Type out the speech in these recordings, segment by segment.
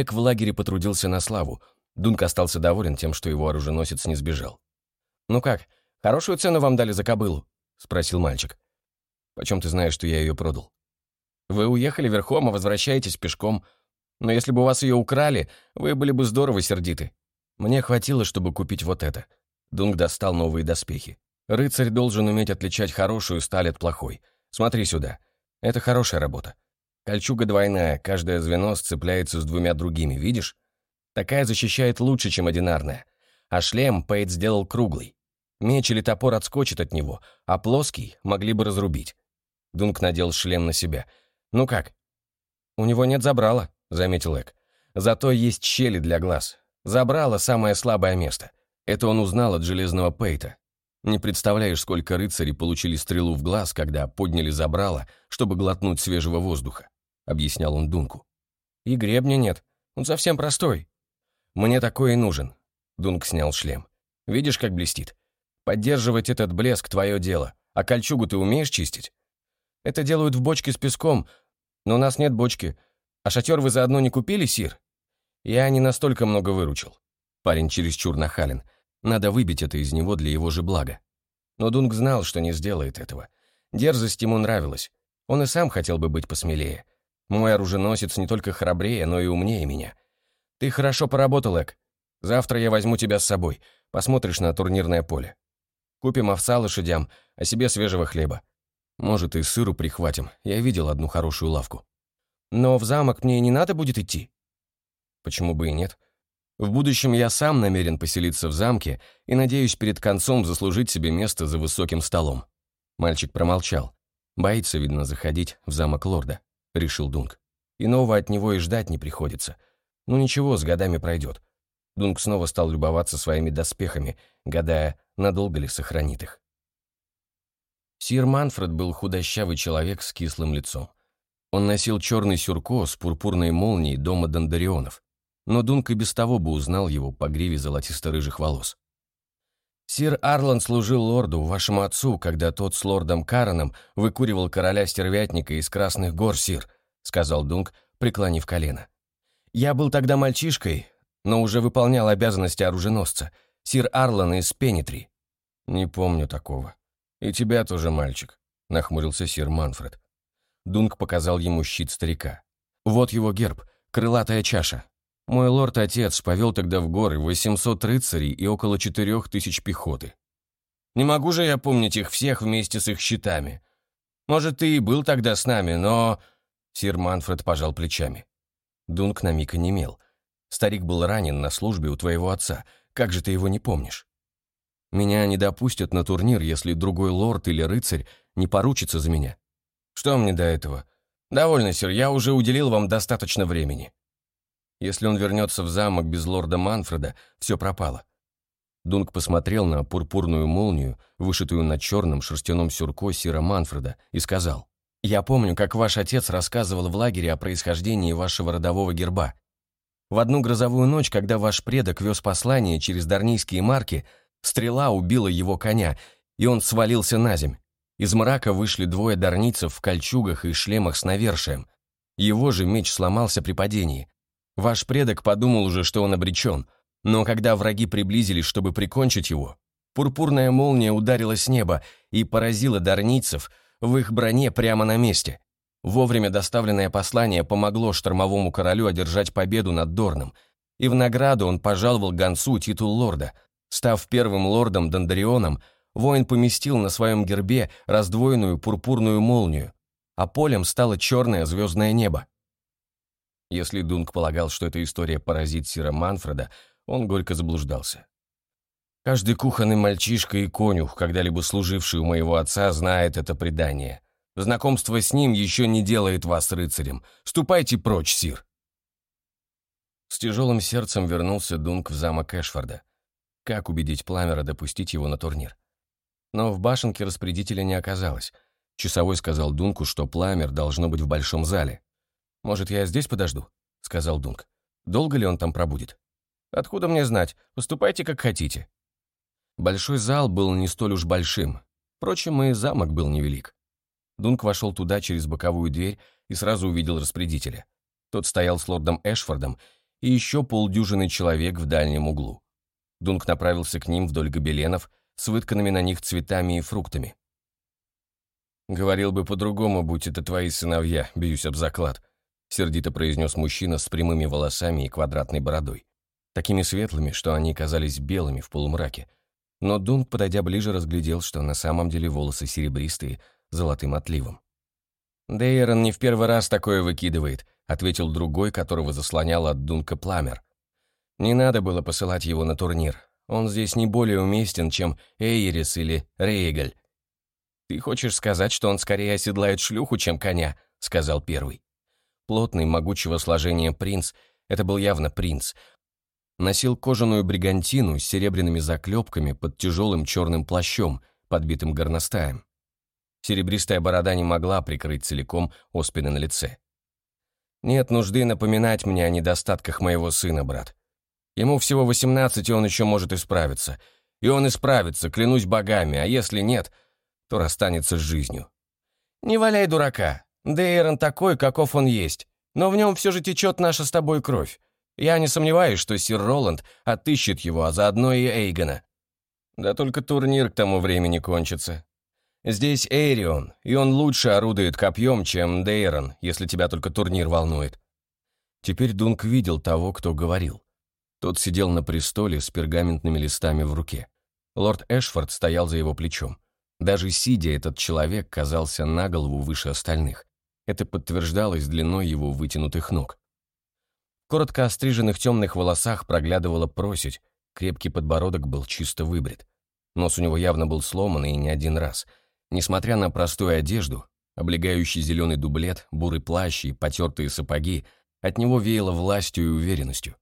Эк в лагере потрудился на славу. Дунк остался доволен тем, что его оруженосец не сбежал. «Ну как, хорошую цену вам дали за кобылу?» — спросил мальчик. «Почем ты знаешь, что я ее продал?» «Вы уехали верхом, а возвращаетесь пешком. Но если бы вас ее украли, вы были бы здорово сердиты. Мне хватило, чтобы купить вот это». Дунк достал новые доспехи. «Рыцарь должен уметь отличать хорошую сталь от плохой. Смотри сюда. Это хорошая работа. Кольчуга двойная, каждое звено сцепляется с двумя другими, видишь? Такая защищает лучше, чем одинарная. А шлем Пейт сделал круглый. Меч или топор отскочит от него, а плоский могли бы разрубить. Дунк надел шлем на себя. «Ну как?» «У него нет забрала», — заметил Эк. «Зато есть щели для глаз. Забрало самое слабое место. Это он узнал от железного Пейта. Не представляешь, сколько рыцарей получили стрелу в глаз, когда подняли забрало, чтобы глотнуть свежего воздуха», — объяснял он Дунку. «И гребня нет. Он совсем простой». «Мне такой и нужен». Дунк снял шлем. «Видишь, как блестит? Поддерживать этот блеск — твое дело. А кольчугу ты умеешь чистить?» «Это делают в бочке с песком, но у нас нет бочки. А шатер вы заодно не купили, Сир?» Я не настолько много выручил. Парень чересчур нахален. Надо выбить это из него для его же блага. Но Дунк знал, что не сделает этого. Дерзость ему нравилась. Он и сам хотел бы быть посмелее. Мой оруженосец не только храбрее, но и умнее меня. Ты хорошо поработал, Эк. Завтра я возьму тебя с собой. Посмотришь на турнирное поле. Купим овса лошадям, а себе свежего хлеба. Может, и сыру прихватим. Я видел одну хорошую лавку. Но в замок мне не надо будет идти. Почему бы и нет? В будущем я сам намерен поселиться в замке и надеюсь перед концом заслужить себе место за высоким столом. Мальчик промолчал. Боится, видно, заходить в замок лорда, решил Дунк. Иного от него и ждать не приходится. Ну ничего, с годами пройдет. Дунк снова стал любоваться своими доспехами, гадая, надолго ли сохранит их. Сир Манфред был худощавый человек с кислым лицом. Он носил черный сюрко с пурпурной молнией дома Дондарионов, но Дунк и без того бы узнал его по гриве золотисто-рыжих волос. «Сир Арланд служил лорду, вашему отцу, когда тот с лордом Караном выкуривал короля-стервятника из Красных гор, сир», — сказал Дунк, преклонив колено. «Я был тогда мальчишкой, но уже выполнял обязанности оруженосца. Сир Арлан из Пенитри». «Не помню такого. И тебя тоже, мальчик», — нахмурился сир Манфред. Дунк показал ему щит старика. «Вот его герб, крылатая чаша. Мой лорд-отец повел тогда в горы 800 рыцарей и около 4000 пехоты. Не могу же я помнить их всех вместе с их щитами. Может, ты и был тогда с нами, но...» Сир Манфред пожал плечами. Дунк на миг онемел. «Старик был ранен на службе у твоего отца. Как же ты его не помнишь?» «Меня не допустят на турнир, если другой лорд или рыцарь не поручится за меня». «Что мне до этого?» «Довольно, сир, я уже уделил вам достаточно времени». Если он вернется в замок без лорда Манфреда, все пропало. Дунк посмотрел на пурпурную молнию, вышитую на черном шерстяном сюрко Сира Манфреда, и сказал, «Я помню, как ваш отец рассказывал в лагере о происхождении вашего родового герба. В одну грозовую ночь, когда ваш предок вез послание через дарнийские марки, стрела убила его коня, и он свалился на земь. Из мрака вышли двое дарницев в кольчугах и шлемах с навершием. Его же меч сломался при падении. Ваш предок подумал уже, что он обречен, но когда враги приблизились, чтобы прикончить его, пурпурная молния ударила с неба и поразила дарницев в их броне прямо на месте. Вовремя доставленное послание помогло штормовому королю одержать победу над Дорном, и в награду он пожаловал гонцу титул лорда. Став первым лордом Дондарионом, воин поместил на своем гербе раздвоенную пурпурную молнию, а полем стало черное звездное небо. Если Дунк полагал, что эта история поразит Сира Манфреда, он горько заблуждался. Каждый кухонный мальчишка и конюх, когда-либо служивший у моего отца, знает это предание. Знакомство с ним еще не делает вас рыцарем. Ступайте прочь, Сир. С тяжелым сердцем вернулся Дунк в замок Эшфорда. Как убедить Пламера допустить его на турнир? Но в башенке распорядителя не оказалось. Часовой сказал Дунку, что Пламер должно быть в большом зале. «Может, я здесь подожду?» — сказал Дунк. «Долго ли он там пробудет?» «Откуда мне знать? Поступайте, как хотите». Большой зал был не столь уж большим. Впрочем, и замок был невелик. Дунк вошел туда через боковую дверь и сразу увидел распорядителя. Тот стоял с лордом Эшфордом и еще полдюжины человек в дальнем углу. Дунк направился к ним вдоль гобеленов с вытканными на них цветами и фруктами. «Говорил бы по-другому, будь это твои сыновья, бьюсь об заклад», сердито произнес мужчина с прямыми волосами и квадратной бородой. Такими светлыми, что они казались белыми в полумраке. Но Дунк, подойдя ближе, разглядел, что на самом деле волосы серебристые, золотым отливом. «Дейрон не в первый раз такое выкидывает», ответил другой, которого заслонял от Дунка пламер. «Не надо было посылать его на турнир. Он здесь не более уместен, чем Эйрис или Рейгаль. «Ты хочешь сказать, что он скорее оседлает шлюху, чем коня?» — сказал первый. Плотный, могучего сложения принц, это был явно принц, носил кожаную бригантину с серебряными заклепками под тяжелым черным плащом, подбитым горностаем. Серебристая борода не могла прикрыть целиком оспины на лице. «Нет нужды напоминать мне о недостатках моего сына, брат. Ему всего восемнадцать, и он еще может исправиться. И он исправится, клянусь богами, а если нет — то расстанется с жизнью. Не валяй дурака. Дейрон такой, каков он есть. Но в нем все же течет наша с тобой кровь. Я не сомневаюсь, что сир Роланд отыщет его, а заодно и Эйгона. Да только турнир к тому времени кончится. Здесь Эйрион, и он лучше орудует копьем, чем Дейрон, если тебя только турнир волнует. Теперь Дунк видел того, кто говорил. Тот сидел на престоле с пергаментными листами в руке. Лорд Эшфорд стоял за его плечом. Даже сидя, этот человек казался на голову выше остальных. Это подтверждалось длиной его вытянутых ног. В коротко остриженных темных волосах проглядывала просить, крепкий подбородок был чисто выбрит. Нос у него явно был сломан и не один раз. Несмотря на простую одежду, облегающий зеленый дублет, бурый плащ и потертые сапоги, от него веяло властью и уверенностью.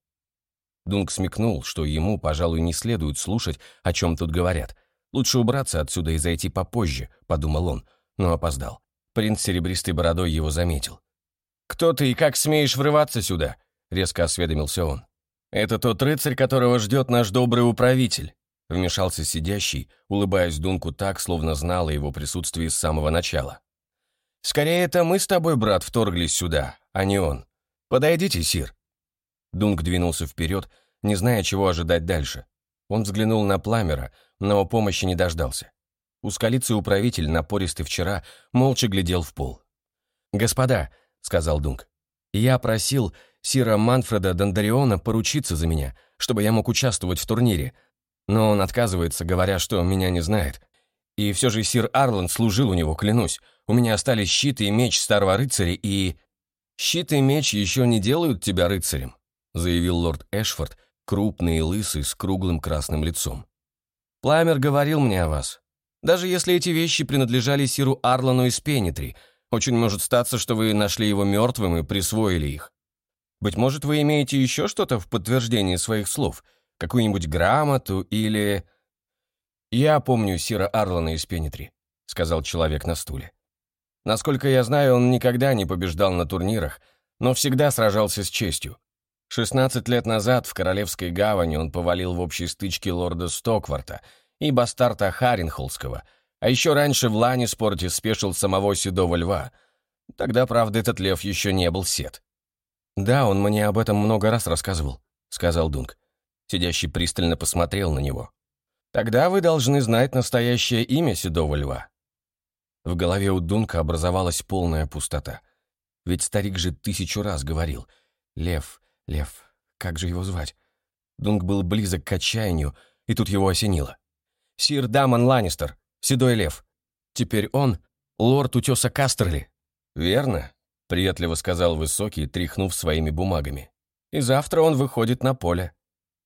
Дунк смекнул, что ему, пожалуй, не следует слушать, о чем тут говорят, Лучше убраться отсюда и зайти попозже, подумал он, но опоздал. Принц серебристой бородой его заметил. «Кто ты и как смеешь врываться сюда?» — резко осведомился он. «Это тот рыцарь, которого ждет наш добрый управитель», — вмешался сидящий, улыбаясь Дунку так, словно знал о его присутствии с самого начала. «Скорее, это мы с тобой, брат, вторглись сюда, а не он. Подойдите, сир». Дунк двинулся вперед, не зная, чего ожидать дальше. Он взглянул на Пламера, но помощи не дождался. Ускалицый управитель, напористый вчера, молча глядел в пол. «Господа», — сказал Дунк, — «я просил Сира Манфреда Дондариона поручиться за меня, чтобы я мог участвовать в турнире, но он отказывается, говоря, что меня не знает. И все же Сир Арланд служил у него, клянусь. У меня остались щит и меч старого рыцаря, и... «Щит и меч еще не делают тебя рыцарем», — заявил лорд Эшфорд, крупный и лысый, с круглым красным лицом. Пламер говорил мне о вас. Даже если эти вещи принадлежали Сиру Арлану из Пенитри, очень может статься, что вы нашли его мертвым и присвоили их. Быть может, вы имеете еще что-то в подтверждении своих слов? Какую-нибудь грамоту или... «Я помню Сира Арлана из Пенитри», — сказал человек на стуле. «Насколько я знаю, он никогда не побеждал на турнирах, но всегда сражался с честью. 16 лет назад в Королевской гавани он повалил в общей стычке лорда Стокварта и бастарта Харинхолского, а еще раньше в Ланниспорте спешил самого Седого Льва. Тогда, правда, этот лев еще не был сед. «Да, он мне об этом много раз рассказывал», — сказал Дунк. Сидящий пристально посмотрел на него. «Тогда вы должны знать настоящее имя Седого Льва». В голове у Дунка образовалась полная пустота. Ведь старик же тысячу раз говорил «Лев, Лев, как же его звать? Дунк был близок к отчаянию, и тут его осенило. Сир Дамон Ланнистер, седой лев. Теперь он — лорд утеса Кастерли. Верно, — приятливо сказал Высокий, тряхнув своими бумагами. И завтра он выходит на поле.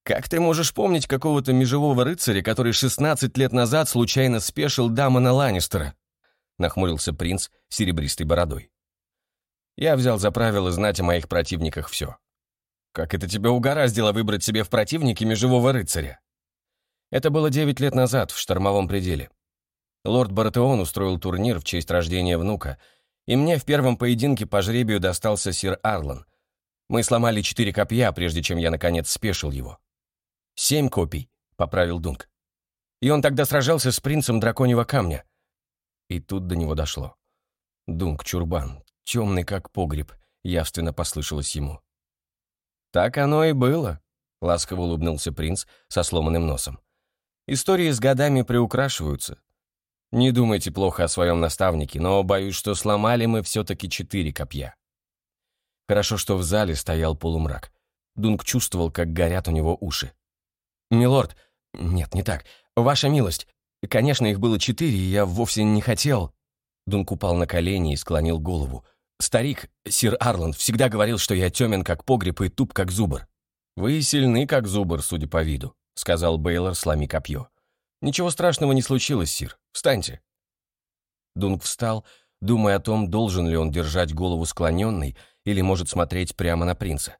Как ты можешь помнить какого-то межевого рыцаря, который 16 лет назад случайно спешил Дамона Ланнистера? Нахмурился принц серебристой бородой. Я взял за правило знать о моих противниках все. Как это тебя угораздило выбрать себе в противнике межевого рыцаря? Это было девять лет назад, в штормовом пределе. Лорд Баратеон устроил турнир в честь рождения внука, и мне в первом поединке по жребию достался сир Арлан. Мы сломали четыре копья, прежде чем я, наконец, спешил его. «Семь копий», — поправил Дунк. И он тогда сражался с принцем драконьего камня. И тут до него дошло. Дунк, чурбан, темный как погреб, явственно послышалось ему. Так оно и было, ласково улыбнулся принц со сломанным носом. Истории с годами приукрашиваются. Не думайте плохо о своем наставнике, но боюсь, что сломали мы все-таки четыре копья. Хорошо, что в зале стоял полумрак. Дунк чувствовал, как горят у него уши. «Милорд, нет, не так. Ваша милость, конечно, их было четыре, и я вовсе не хотел...» Дунк упал на колени и склонил голову. «Старик, сир Арланд, всегда говорил, что я темен, как погреб, и туп, как зубр». «Вы сильны, как зубр, судя по виду», — сказал Бейлор, сломи копье. «Ничего страшного не случилось, сир. Встаньте». Дунк встал, думая о том, должен ли он держать голову склоненной или может смотреть прямо на принца.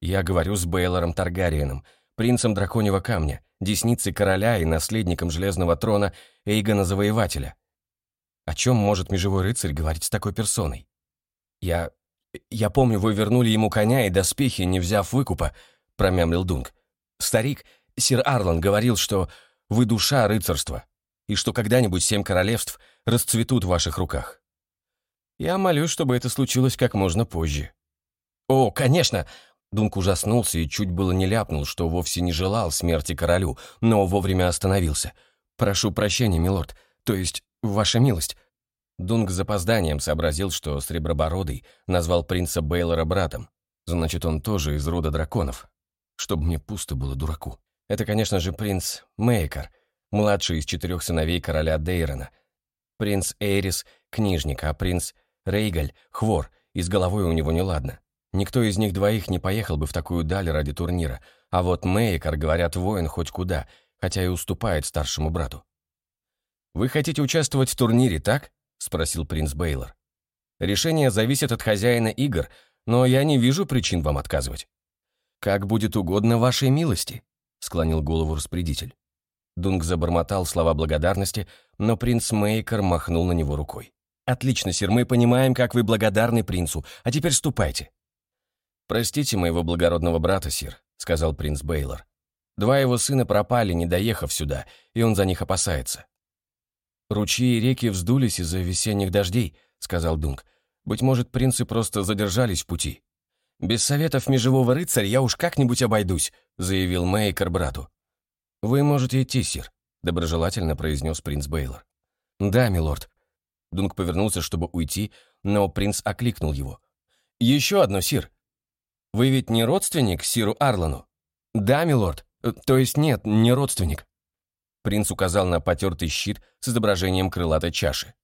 «Я говорю с Бейлором Таргариеном, принцем Драконьего Камня, десницей короля и наследником Железного Трона Эйгона Завоевателя. О чем может межевой рыцарь говорить с такой персоной? Я... я помню, вы вернули ему коня и доспехи, не взяв выкупа, промямлил Дунк. Старик, сир Арлан, говорил, что вы душа рыцарства, и что когда-нибудь семь королевств расцветут в ваших руках. Я молюсь, чтобы это случилось как можно позже. О, конечно! Дунк ужаснулся и чуть было не ляпнул, что вовсе не желал смерти королю, но вовремя остановился. «Прошу прощения, милорд, то есть «Ваша милость». Дунк с запозданием сообразил, что Сребробородый назвал принца Бейлора братом. Значит, он тоже из рода драконов. Чтобы мне пусто было дураку. Это, конечно же, принц Мейкер, младший из четырех сыновей короля Дейрона. Принц Эйрис — книжник, а принц Рейгаль — хвор, и с головой у него неладно. Никто из них двоих не поехал бы в такую даль ради турнира, а вот Мейкер, говорят, воин хоть куда, хотя и уступает старшему брату. «Вы хотите участвовать в турнире, так?» — спросил принц Бейлор. «Решение зависит от хозяина игр, но я не вижу причин вам отказывать». «Как будет угодно вашей милости», — склонил голову распорядитель. Дунк забормотал слова благодарности, но принц Мейкер махнул на него рукой. «Отлично, сир, мы понимаем, как вы благодарны принцу, а теперь ступайте». «Простите моего благородного брата, сир», — сказал принц Бейлор. «Два его сына пропали, не доехав сюда, и он за них опасается. «Ручьи и реки вздулись из-за весенних дождей», — сказал Дунк. «Быть может, принцы просто задержались в пути». «Без советов межевого рыцаря я уж как-нибудь обойдусь», — заявил Мейкер брату. «Вы можете идти, сир», — доброжелательно произнес принц Бейлор. «Да, милорд». Дунк повернулся, чтобы уйти, но принц окликнул его. «Еще одно, сир. Вы ведь не родственник сиру Арлану?» «Да, милорд. То есть нет, не родственник». Принц указал на потертый щит с изображением крылатой чаши.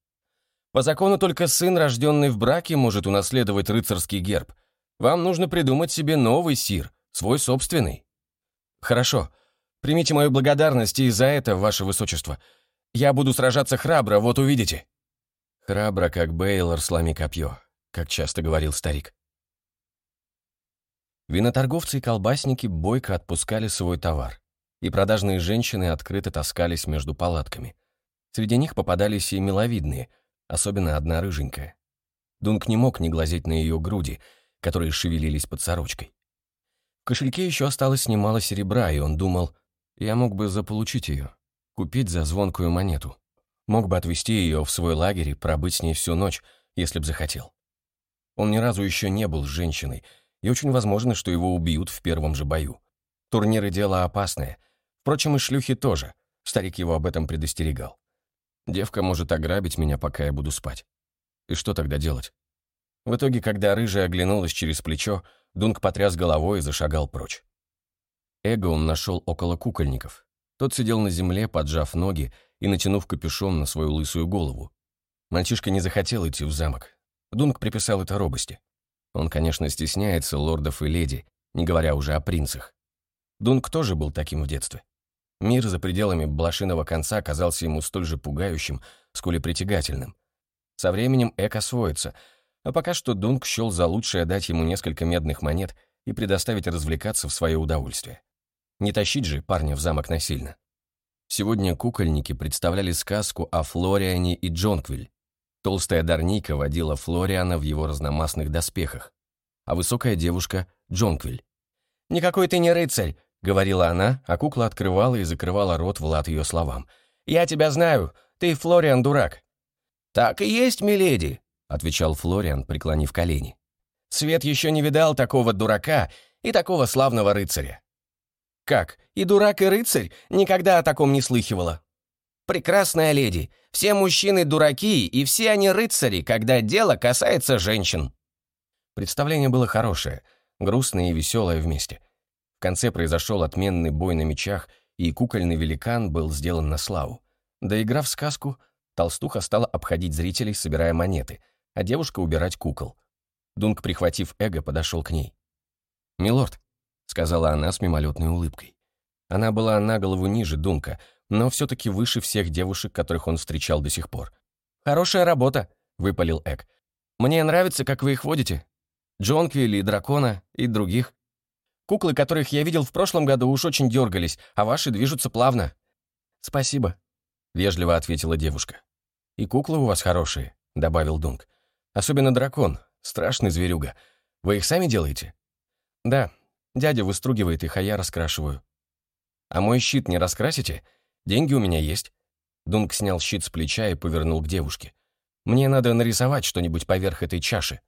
«По закону только сын, рожденный в браке, может унаследовать рыцарский герб. Вам нужно придумать себе новый сир, свой собственный». «Хорошо. Примите мою благодарность и за это, ваше высочество. Я буду сражаться храбро, вот увидите». «Храбро, как Бейлор, сломи копье», как часто говорил старик. Виноторговцы и колбасники бойко отпускали свой товар и продажные женщины открыто таскались между палатками. Среди них попадались и миловидные, особенно одна рыженькая. Дунк не мог не глазеть на ее груди, которые шевелились под сорочкой. В кошельке еще осталось немало серебра, и он думал, я мог бы заполучить ее, купить за звонкую монету. Мог бы отвезти ее в свой лагерь и пробыть с ней всю ночь, если б захотел. Он ни разу еще не был с женщиной, и очень возможно, что его убьют в первом же бою. Турниры — дело опасное — Впрочем, и шлюхи тоже. Старик его об этом предостерегал. Девка может ограбить меня, пока я буду спать. И что тогда делать? В итоге, когда рыжая оглянулась через плечо, Дунк потряс головой и зашагал прочь. Эго он нашел около кукольников. Тот сидел на земле, поджав ноги и натянув капюшон на свою лысую голову. Мальчишка не захотел идти в замок. Дунк приписал это робости. Он, конечно, стесняется лордов и леди, не говоря уже о принцах. Дунк тоже был таким в детстве. Мир за пределами блошиного конца казался ему столь же пугающим, сколь и притягательным. Со временем Эк освоится, а пока что Дунк счел за лучшее дать ему несколько медных монет и предоставить развлекаться в свое удовольствие. Не тащить же парня в замок насильно. Сегодня кукольники представляли сказку о Флориане и Джонквиль. Толстая Дарника водила Флориана в его разномастных доспехах, а высокая девушка — Джонквиль. «Никакой ты не рыцарь!» — говорила она, а кукла открывала и закрывала рот в лад ее словам. «Я тебя знаю, ты Флориан дурак». «Так и есть, миледи», — отвечал Флориан, преклонив колени. «Свет еще не видал такого дурака, И такого славного рыцаря. Как? И дурак, и рыцарь? Никогда о таком не слыхивала. Прекрасная леди, все мужчины дураки, и все они рыцари, когда дело касается женщин. Представление было хорошее, грустное и веселое вместе. В конце произошел отменный бой на мечах, и кукольный великан был сделан на славу. Доиграв сказку, толстуха стала обходить зрителей, собирая монеты, а девушка убирать кукол. Дунк, прихватив эго, подошел к ней. «Милорд», — сказала она с мимолетной улыбкой. Она была на голову ниже Дунка, но все-таки выше всех девушек, которых он встречал до сих пор. «Хорошая работа», — выпалил Эк. «Мне нравится, как вы их водите. Джонквилли, Дракона и других. Куклы, которых я видел в прошлом году, уж очень дергались, а ваши движутся плавно». «Спасибо», — вежливо ответила девушка. «И куклы у вас хорошие», — добавил Дунк. «Особенно дракон, страшный зверюга. Вы их сами делаете?» «Да, дядя выстругивает их, а я раскрашиваю». «А мой щит не раскрасите? Деньги у меня есть». Дунк снял щит с плеча и повернул к девушке. «Мне надо нарисовать что-нибудь поверх этой чаши».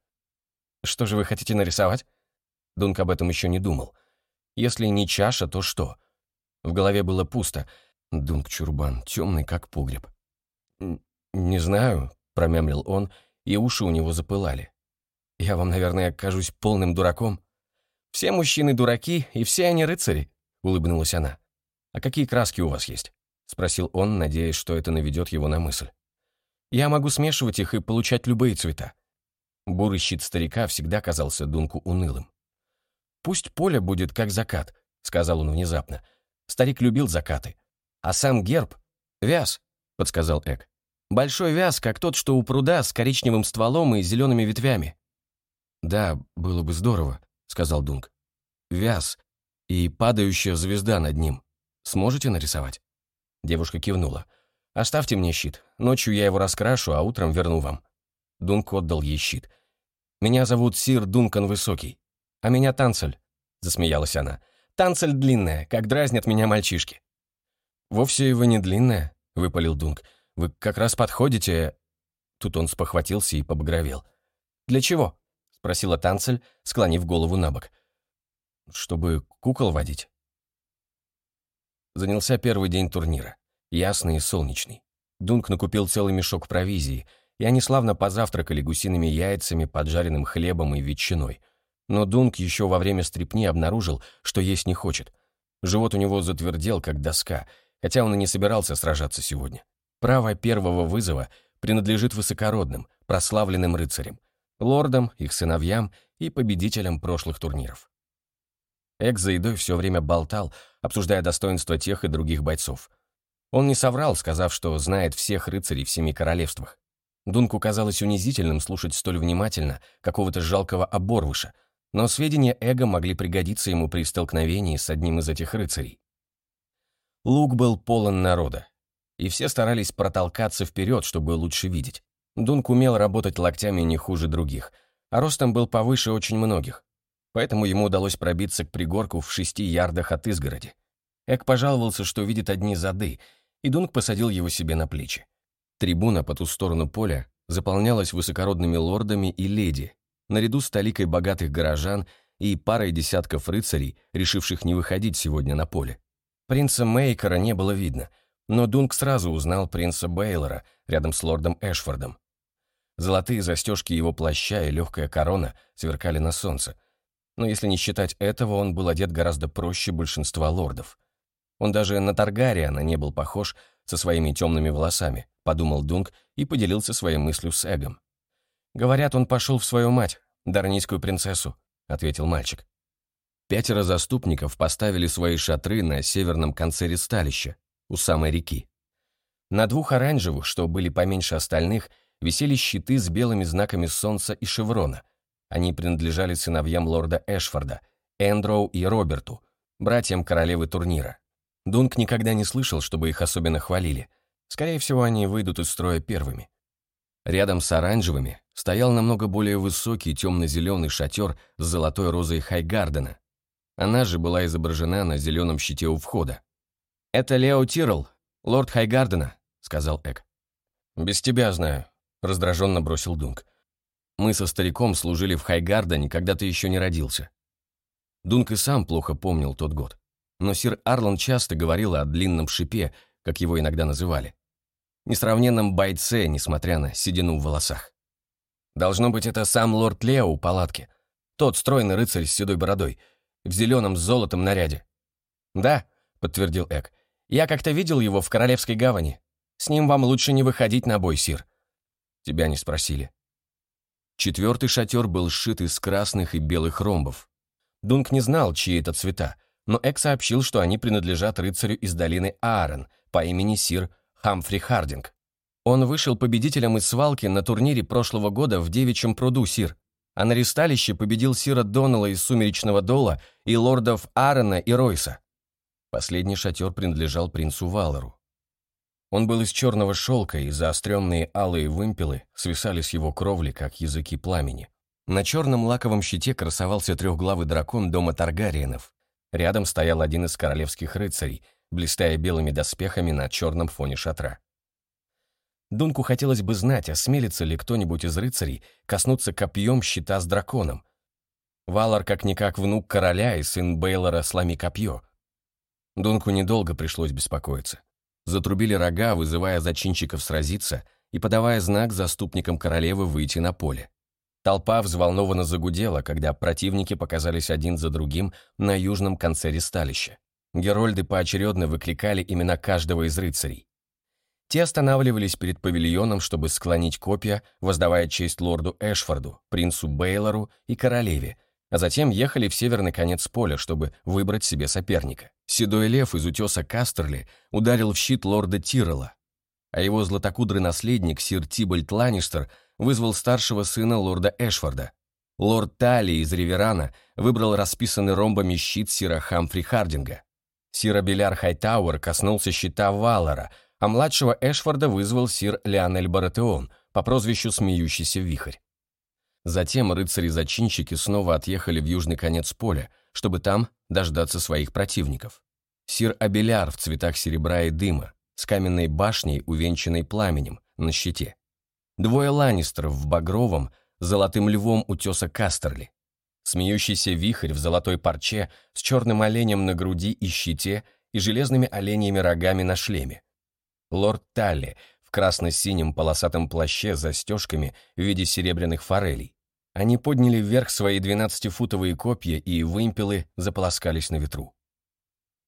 «Что же вы хотите нарисовать?» Дунк об этом еще не думал. «Если не чаша, то что?» В голове было пусто. Дунк Чурбан, темный как погреб. «Не знаю», — промямлил он, и уши у него запылали. «Я вам, наверное, кажусь полным дураком?» «Все мужчины дураки, и все они рыцари», — улыбнулась она. «А какие краски у вас есть?» — спросил он, надеясь, что это наведет его на мысль. «Я могу смешивать их и получать любые цвета». Бурый щит старика всегда казался Дунку унылым. «Пусть поле будет как закат», — сказал он внезапно. Старик любил закаты. «А сам герб — вяз», — подсказал Эк. «Большой вяз, как тот, что у пруда, с коричневым стволом и зелеными ветвями». «Да, было бы здорово», сказал Дунк. «Вяз и падающая звезда над ним. Сможете нарисовать?» Девушка кивнула. «Оставьте мне щит. Ночью я его раскрашу, а утром верну вам». Дунк отдал ей щит. «Меня зовут Сир Дункан Высокий. А меня Танцель», — засмеялась она. «Танцель длинная, как дразнят меня мальчишки». «Вовсе вы не длинная», — выпалил Дунк. «Вы как раз подходите...» Тут он спохватился и побагровел. «Для чего?» спросила Танцель, склонив голову на бок. «Чтобы кукол водить». Занялся первый день турнира. Ясный и солнечный. Дунк накупил целый мешок провизии, и они славно позавтракали гусиными яйцами, поджаренным хлебом и ветчиной. Но Дунк еще во время стрипни обнаружил, что есть не хочет. Живот у него затвердел, как доска, хотя он и не собирался сражаться сегодня. Право первого вызова принадлежит высокородным, прославленным рыцарям лордам, их сыновьям и победителям прошлых турниров. Эк за едой все время болтал, обсуждая достоинства тех и других бойцов. Он не соврал, сказав, что знает всех рыцарей в семи королевствах. Дунку казалось унизительным слушать столь внимательно какого-то жалкого оборвыша, но сведения Эго могли пригодиться ему при столкновении с одним из этих рыцарей. Луг был полон народа, и все старались протолкаться вперед, чтобы лучше видеть. Дунк умел работать локтями не хуже других, а ростом был повыше очень многих. Поэтому ему удалось пробиться к пригорку в шести ярдах от изгороди. Эк пожаловался, что видит одни зады, и Дунк посадил его себе на плечи. Трибуна по ту сторону поля заполнялась высокородными лордами и леди, наряду с толикой богатых горожан и парой десятков рыцарей, решивших не выходить сегодня на поле. Принца Мейкера не было видно, но Дунк сразу узнал принца Бейлора рядом с лордом Эшфордом. Золотые застежки его плаща и легкая корона сверкали на солнце. Но если не считать этого, он был одет гораздо проще большинства лордов. Он даже на Таргариана не был похож со своими темными волосами, подумал Дунк и поделился своей мыслью с Эгом. «Говорят, он пошел в свою мать, дарнийскую принцессу», — ответил мальчик. Пятеро заступников поставили свои шатры на северном конце ресталища, у самой реки. На двух оранжевых, что были поменьше остальных, висели щиты с белыми знаками солнца и шеврона. Они принадлежали сыновьям лорда Эшфорда, Эндроу и Роберту, братьям королевы турнира. Дунк никогда не слышал, чтобы их особенно хвалили. Скорее всего, они выйдут из строя первыми. Рядом с оранжевыми стоял намного более высокий темно-зеленый шатер с золотой розой Хайгардена. Она же была изображена на зеленом щите у входа. «Это Лео Тирл, лорд Хайгардена», — сказал Эк. «Без тебя знаю», раздраженно бросил Дунк. «Мы со стариком служили в Хайгардене, когда ты еще не родился». Дунк и сам плохо помнил тот год. Но сир Арлан часто говорил о длинном шипе, как его иногда называли. Несравненном бойце, несмотря на седину в волосах. Должно быть, это сам лорд Лео у палатки. Тот стройный рыцарь с седой бородой, в зеленом с золотом наряде. «Да», — подтвердил Эк, — «я как-то видел его в Королевской гавани. С ним вам лучше не выходить на бой, сир». Тебя не спросили. Четвертый шатер был сшит из красных и белых ромбов. Дунк не знал, чьи это цвета, но Эк сообщил, что они принадлежат рыцарю из долины Аарон по имени Сир Хамфри Хардинг. Он вышел победителем из свалки на турнире прошлого года в Девичьем пруду, Сир, а на ресталище победил Сира Доннелла из Сумеречного Дола и лордов Аарона и Ройса. Последний шатер принадлежал принцу Валору. Он был из черного шелка, и заостренные алые вымпелы свисали с его кровли, как языки пламени. На черном лаковом щите красовался трехглавый дракон дома Таргариенов. Рядом стоял один из королевских рыцарей, блистая белыми доспехами на черном фоне шатра. Дунку хотелось бы знать, осмелится ли кто-нибудь из рыцарей коснуться копьем щита с драконом. Валар как-никак внук короля и сын Бейлора сломи копье. Дунку недолго пришлось беспокоиться. Затрубили рога, вызывая зачинщиков сразиться и подавая знак заступникам королевы выйти на поле. Толпа взволнованно загудела, когда противники показались один за другим на южном конце ресталища. Герольды поочередно выкликали имена каждого из рыцарей. Те останавливались перед павильоном, чтобы склонить копья, воздавая честь лорду Эшфорду, принцу Бейлору и королеве, а затем ехали в северный конец поля, чтобы выбрать себе соперника. Седой лев из утеса Кастерли ударил в щит лорда Тирола, а его златокудрый наследник, сир Тибальд Ланнистер, вызвал старшего сына лорда Эшфорда. Лорд Тали из Риверана выбрал расписанный ромбами щит сира Хамфри Хардинга. Сир Абеляр Хайтауэр коснулся щита Валора, а младшего Эшфорда вызвал сир Леонель Баратеон по прозвищу «Смеющийся вихрь». Затем рыцари-зачинщики снова отъехали в южный конец поля, чтобы там дождаться своих противников. Сир Абеляр в цветах серебра и дыма, с каменной башней, увенчанной пламенем, на щите. Двое ланнистеров в багровом, золотым львом утеса Кастерли. Смеющийся вихрь в золотой парче с черным оленем на груди и щите и железными оленями рогами на шлеме. Лорд Талли красно-синем полосатом плаще с застежками в виде серебряных форелей. Они подняли вверх свои двенадцатифутовые копья, и вымпелы заполоскались на ветру.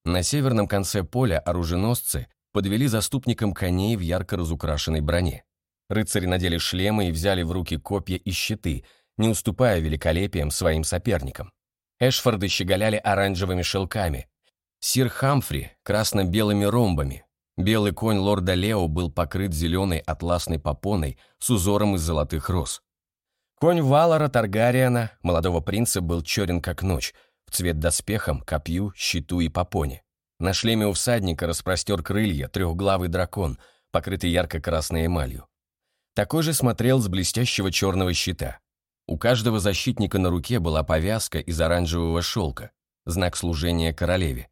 На северном конце поля оруженосцы подвели заступникам коней в ярко разукрашенной броне. Рыцари надели шлемы и взяли в руки копья и щиты, не уступая великолепием своим соперникам. Эшфорды щеголяли оранжевыми шелками. Сир Хамфри — красно-белыми ромбами, Белый конь лорда Лео был покрыт зеленой атласной попоной с узором из золотых роз. Конь Валора Таргариена, молодого принца, был черен как ночь, в цвет доспехом, копью, щиту и попоне. На шлеме у всадника распростер крылья трехглавый дракон, покрытый ярко-красной эмалью. Такой же смотрел с блестящего черного щита. У каждого защитника на руке была повязка из оранжевого шелка, знак служения королеве.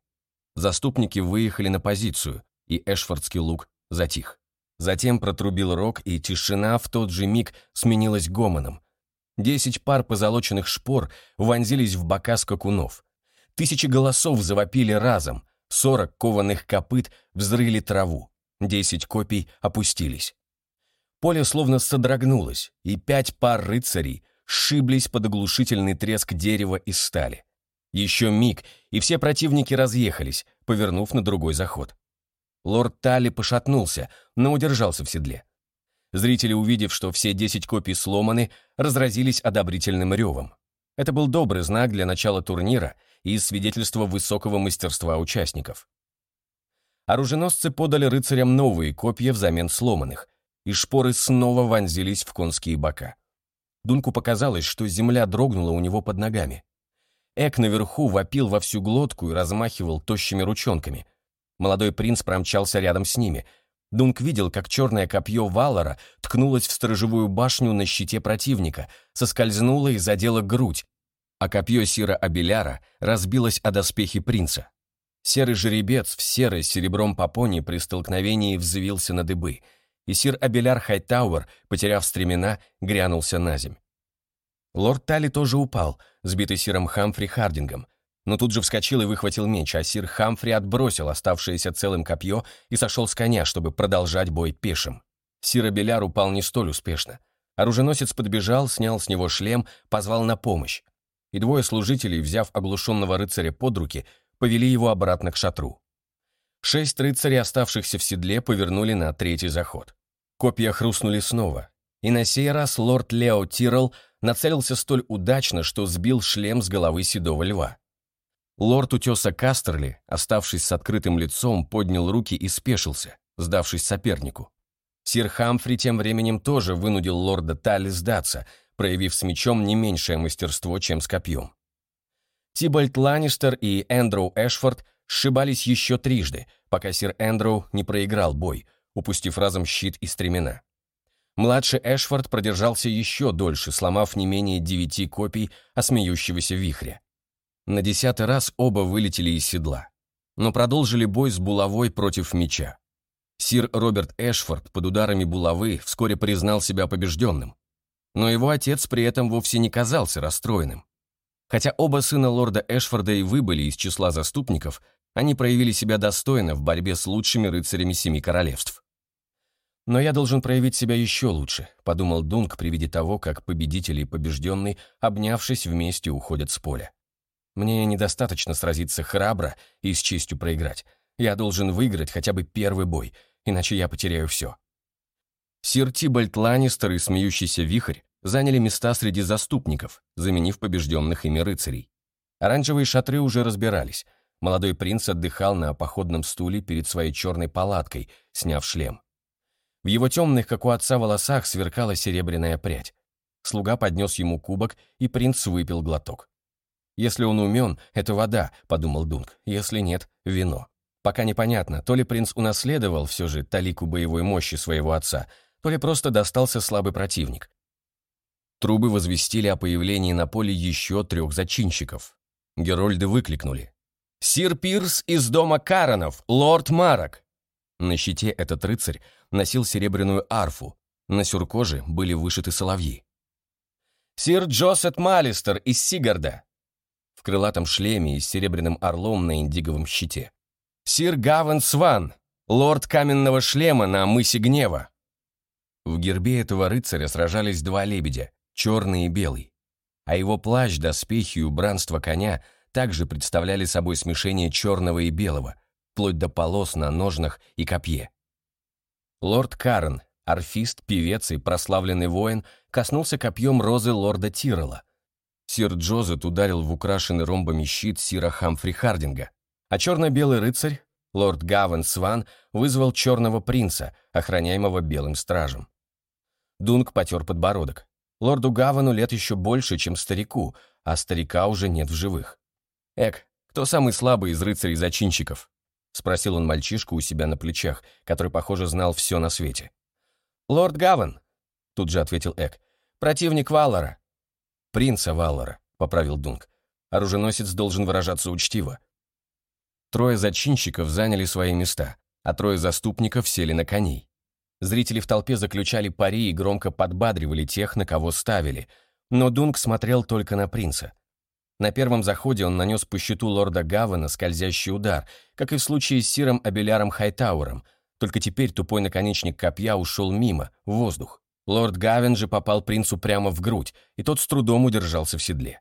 Заступники выехали на позицию, и Эшфордский лук затих. Затем протрубил рог, и тишина в тот же миг сменилась гомоном. Десять пар позолоченных шпор вонзились в бока скакунов. Тысячи голосов завопили разом, сорок кованых копыт взрыли траву, десять копий опустились. Поле словно содрогнулось, и пять пар рыцарей сшиблись под оглушительный треск дерева и стали. Еще миг, и все противники разъехались, повернув на другой заход. Лорд Талли пошатнулся, но удержался в седле. Зрители, увидев, что все десять копий сломаны, разразились одобрительным ревом. Это был добрый знак для начала турнира и свидетельство высокого мастерства участников. Оруженосцы подали рыцарям новые копья взамен сломанных, и шпоры снова вонзились в конские бока. Дунку показалось, что земля дрогнула у него под ногами. Эк наверху вопил во всю глотку и размахивал тощими ручонками, Молодой принц промчался рядом с ними. Дунк видел, как черное копье Валора ткнулось в сторожевую башню на щите противника, соскользнуло и задело грудь, а копье Сира Абеляра разбилось о доспехи принца. Серый жеребец в серой с серебром попони при столкновении взвился на дыбы, и сир Абеляр Хайтауэр, потеряв стремена, грянулся на земь. Лорд Тали тоже упал, сбитый сиром Хамфри Хардингом, но тут же вскочил и выхватил меч, а сир Хамфри отбросил оставшееся целым копье и сошел с коня, чтобы продолжать бой пешим. Сир Абеляр упал не столь успешно. Оруженосец подбежал, снял с него шлем, позвал на помощь. И двое служителей, взяв оглушенного рыцаря под руки, повели его обратно к шатру. Шесть рыцарей, оставшихся в седле, повернули на третий заход. Копья хрустнули снова, и на сей раз лорд Лео Тиррелл нацелился столь удачно, что сбил шлем с головы седого льва. Лорд утеса Кастерли, оставшись с открытым лицом, поднял руки и спешился, сдавшись сопернику. Сир Хамфри тем временем тоже вынудил лорда Талли сдаться, проявив с мечом не меньшее мастерство, чем с копьем. Тибальд Ланнистер и Эндрю Эшфорд сшибались еще трижды, пока сир Эндрю не проиграл бой, упустив разом щит и стремена. Младший Эшфорд продержался еще дольше, сломав не менее девяти копий осмеющегося вихря. На десятый раз оба вылетели из седла, но продолжили бой с булавой против меча. Сир Роберт Эшфорд под ударами булавы вскоре признал себя побежденным, но его отец при этом вовсе не казался расстроенным. Хотя оба сына лорда Эшфорда и выбыли из числа заступников, они проявили себя достойно в борьбе с лучшими рыцарями Семи Королевств. «Но я должен проявить себя еще лучше», — подумал Дунк при виде того, как победитель и побежденный, обнявшись вместе, уходят с поля. «Мне недостаточно сразиться храбро и с честью проиграть. Я должен выиграть хотя бы первый бой, иначе я потеряю все». Сир Тибальд Ланнистер и смеющийся вихрь заняли места среди заступников, заменив побежденных ими рыцарей. Оранжевые шатры уже разбирались. Молодой принц отдыхал на походном стуле перед своей черной палаткой, сняв шлем. В его темных, как у отца, волосах сверкала серебряная прядь. Слуга поднес ему кубок, и принц выпил глоток. «Если он умен, это вода», — подумал Дунк. «Если нет, вино». Пока непонятно, то ли принц унаследовал все же талику боевой мощи своего отца, то ли просто достался слабый противник. Трубы возвестили о появлении на поле еще трех зачинщиков. Герольды выкликнули. «Сир Пирс из дома Каранов, лорд Марок!» На щите этот рыцарь носил серебряную арфу, на сюркоже были вышиты соловьи. «Сир Джосет Малистер из Сигарда!» В крылатом шлеме и с серебряным орлом на индиговом щите. «Сир Гаван Сван, лорд каменного шлема на мысе гнева!» В гербе этого рыцаря сражались два лебедя, черный и белый. А его плащ, доспехи и убранство коня также представляли собой смешение черного и белого, вплоть до полос на ножнах и копье. Лорд Карен, арфист, певец и прославленный воин, коснулся копьем розы лорда Тирола. Сир Джозет ударил в украшенный ромбами щит сира Хамфри Хардинга, а черно-белый рыцарь, лорд Гаван Сван, вызвал черного принца, охраняемого белым стражем. Дунк потер подбородок. Лорду Гавану лет еще больше, чем старику, а старика уже нет в живых. «Эк, кто самый слабый из рыцарей-зачинщиков?» — спросил он мальчишку у себя на плечах, который, похоже, знал все на свете. «Лорд Гаван», — тут же ответил Эк, — «противник Валлара». «Принца Валлара», — поправил Дунк. «Оруженосец должен выражаться учтиво». Трое зачинщиков заняли свои места, а трое заступников сели на коней. Зрители в толпе заключали пари и громко подбадривали тех, на кого ставили, но Дунк смотрел только на принца — на первом заходе он нанес по щиту лорда Гавана скользящий удар, как и в случае с Сиром Абеляром Хайтауэром, только теперь тупой наконечник копья ушел мимо, в воздух. Лорд Гавен же попал принцу прямо в грудь, и тот с трудом удержался в седле.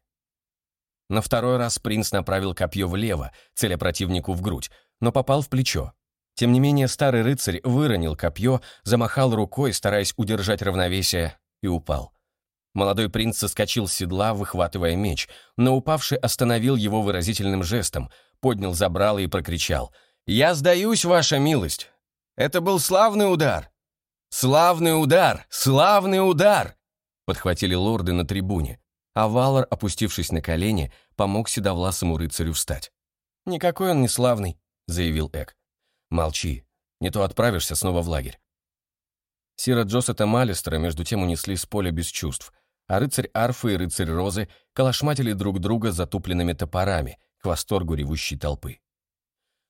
На второй раз принц направил копье влево, целя противнику в грудь, но попал в плечо. Тем не менее старый рыцарь выронил копье, замахал рукой, стараясь удержать равновесие, и упал. Молодой принц соскочил с седла, выхватывая меч, но упавший остановил его выразительным жестом, поднял забрало и прокричал. «Я сдаюсь, ваша милость! Это был славный удар!» «Славный удар! Славный удар!» Подхватили лорды на трибуне, а Валар, опустившись на колени, помог седовласому рыцарю встать. «Никакой он не славный», — заявил Эк. «Молчи, не то отправишься снова в лагерь». Сира Джосета Малистера между тем унесли с поля без чувств, а рыцарь Арфы и рыцарь Розы калашматили друг друга затупленными топорами к восторгу ревущей толпы.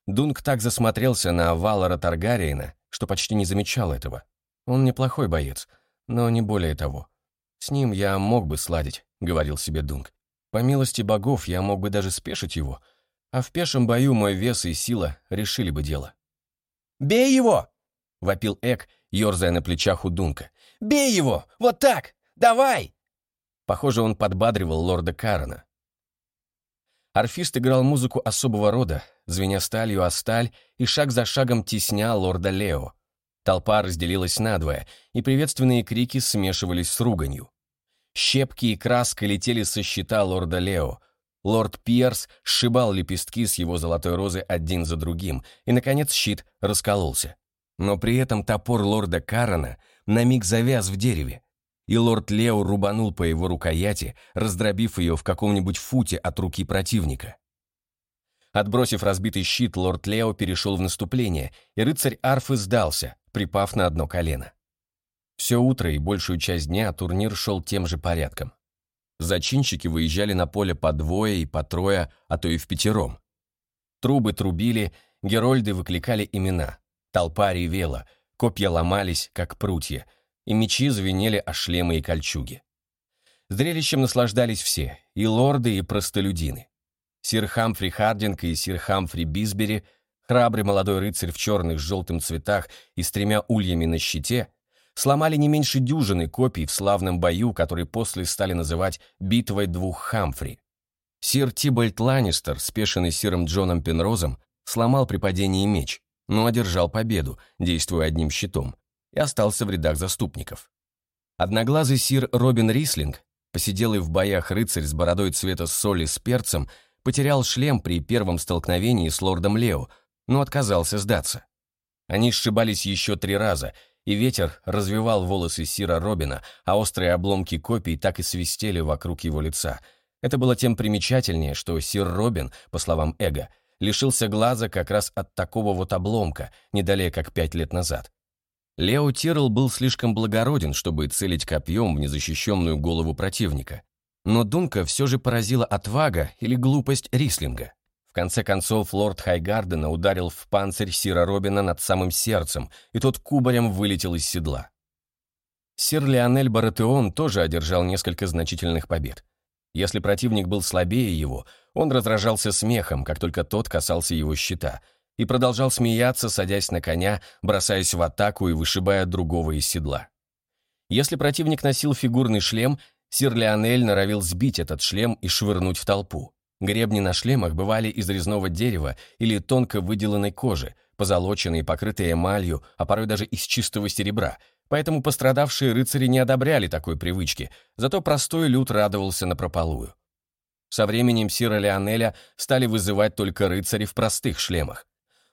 Дунк так засмотрелся на Валора Таргариена, что почти не замечал этого. Он неплохой боец, но не более того. «С ним я мог бы сладить», — говорил себе Дунк. По милости богов я мог бы даже спешить его, а в пешем бою мой вес и сила решили бы дело. «Бей его!» — вопил Эк, ерзая на плечах у Дунка. «Бей его! Вот так! Давай!» Похоже, он подбадривал лорда Карена. Орфист играл музыку особого рода, звеня сталью о сталь и шаг за шагом тесня лорда Лео. Толпа разделилась надвое, и приветственные крики смешивались с руганью. Щепки и краска летели со щита лорда Лео. Лорд Пирс сшибал лепестки с его золотой розы один за другим, и, наконец, щит раскололся. Но при этом топор лорда Карана на миг завяз в дереве, и лорд Лео рубанул по его рукояти, раздробив ее в каком-нибудь футе от руки противника. Отбросив разбитый щит, лорд Лео перешел в наступление, и рыцарь арфы сдался, припав на одно колено. Все утро и большую часть дня турнир шел тем же порядком. Зачинщики выезжали на поле по двое и по трое, а то и в пятером. Трубы трубили, герольды выкликали имена. Толпа ревела, копья ломались, как прутья, и мечи звенели о шлемы и кольчуги. Зрелищем наслаждались все, и лорды, и простолюдины. Сир Хамфри Хардинг и сир Хамфри Бисбери, храбрый молодой рыцарь в черных с желтым цветах и с тремя ульями на щите, сломали не меньше дюжины копий в славном бою, который после стали называть «битвой двух Хамфри». Сир Тибальд Ланнистер, спешенный сиром Джоном Пенрозом, сломал при падении меч, но одержал победу, действуя одним щитом, и остался в рядах заступников. Одноглазый сир Робин Рислинг, посиделый в боях рыцарь с бородой цвета соли с перцем, потерял шлем при первом столкновении с лордом Лео, но отказался сдаться. Они сшибались еще три раза, и ветер развивал волосы Сира Робина, а острые обломки копий так и свистели вокруг его лица. Это было тем примечательнее, что Сир Робин, по словам Эго, лишился глаза как раз от такого вот обломка, не как пять лет назад. Лео Тирл был слишком благороден, чтобы целить копьем в незащищенную голову противника. Но Дунка все же поразила отвага или глупость Рислинга. В конце концов, лорд Хайгардена ударил в панцирь Сира Робина над самым сердцем, и тот кубарем вылетел из седла. Сир Леонель Баратеон тоже одержал несколько значительных побед. Если противник был слабее его, он раздражался смехом, как только тот касался его щита, и продолжал смеяться, садясь на коня, бросаясь в атаку и вышибая другого из седла. Если противник носил фигурный шлем, Сир Леонель норовил сбить этот шлем и швырнуть в толпу. Гребни на шлемах бывали из резного дерева или тонко выделанной кожи, позолоченные, покрытые эмалью, а порой даже из чистого серебра, поэтому пострадавшие рыцари не одобряли такой привычки, зато простой люд радовался напропалую. Со временем Сира Леонеля стали вызывать только рыцари в простых шлемах.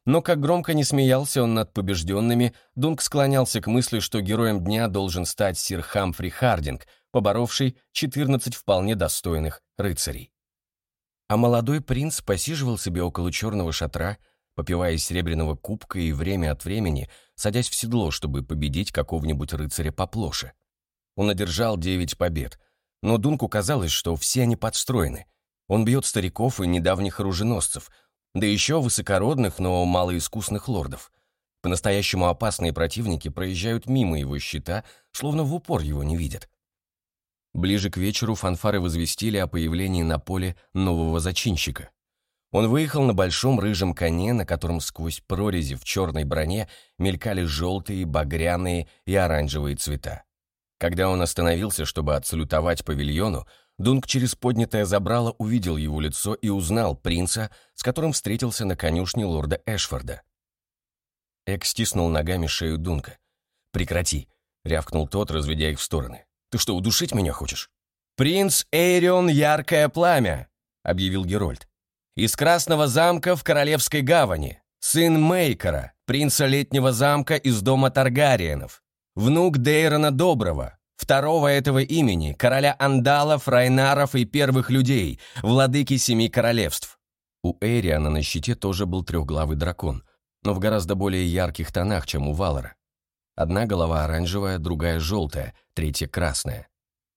Но как громко не смеялся он над побежденными, Дунк склонялся к мысли, что героем дня должен стать сир Хамфри Хардинг, поборовший 14 вполне достойных рыцарей. А молодой принц посиживал себе около черного шатра, попивая из серебряного кубка и время от времени садясь в седло, чтобы победить какого-нибудь рыцаря поплоше. Он одержал девять побед, но Дунку казалось, что все они подстроены. Он бьет стариков и недавних оруженосцев, да еще высокородных, но малоискусных лордов. По-настоящему опасные противники проезжают мимо его щита, словно в упор его не видят. Ближе к вечеру фанфары возвестили о появлении на поле нового зачинщика. Он выехал на большом рыжем коне, на котором сквозь прорези в черной броне мелькали желтые, багряные и оранжевые цвета. Когда он остановился, чтобы отсалютовать павильону, Дунк через поднятое забрало увидел его лицо и узнал принца, с которым встретился на конюшне лорда Эшфорда. Эк стиснул ногами шею Дунка. «Прекрати!» — рявкнул тот, разведя их в стороны. Ты что, удушить меня хочешь?» «Принц Эйрион Яркое Пламя», — объявил Герольд. «Из Красного замка в Королевской гавани. Сын Мейкера, принца Летнего замка из дома Таргариенов. Внук Дейрона Доброго, второго этого имени, короля Андалов, Райнаров и первых людей, владыки семи королевств». У Эйриана на щите тоже был трехглавый дракон, но в гораздо более ярких тонах, чем у Валора. Одна голова оранжевая, другая желтая, третья красная.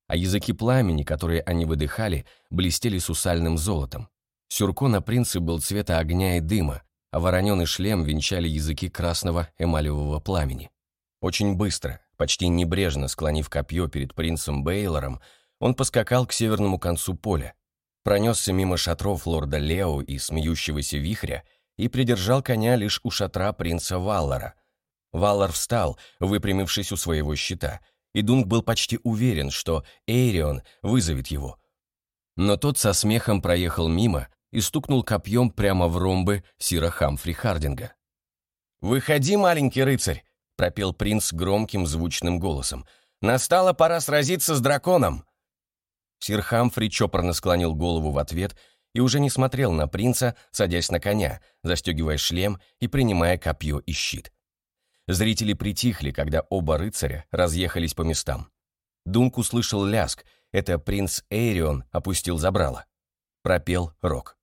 А языки пламени, которые они выдыхали, блестели сусальным золотом. Сюрко на принце был цвета огня и дыма, а вороненый шлем венчали языки красного эмалевого пламени. Очень быстро, почти небрежно склонив копье перед принцем Бейлором, он поскакал к северному концу поля. пронесся мимо шатров лорда Лео и смеющегося вихря и придержал коня лишь у шатра принца Валлара. Валлар встал, выпрямившись у своего щита, и Дунк был почти уверен, что Эйрион вызовет его. Но тот со смехом проехал мимо и стукнул копьем прямо в ромбы Сира Хамфри Хардинга. «Выходи, маленький рыцарь!» — пропел принц громким звучным голосом. «Настала пора сразиться с драконом!» Сир Хамфри чопорно склонил голову в ответ и уже не смотрел на принца, садясь на коня, застегивая шлем и принимая копье и щит. Зрители притихли, когда оба рыцаря разъехались по местам. Дунк услышал ляск, это принц Эйрион опустил забрало. Пропел рок.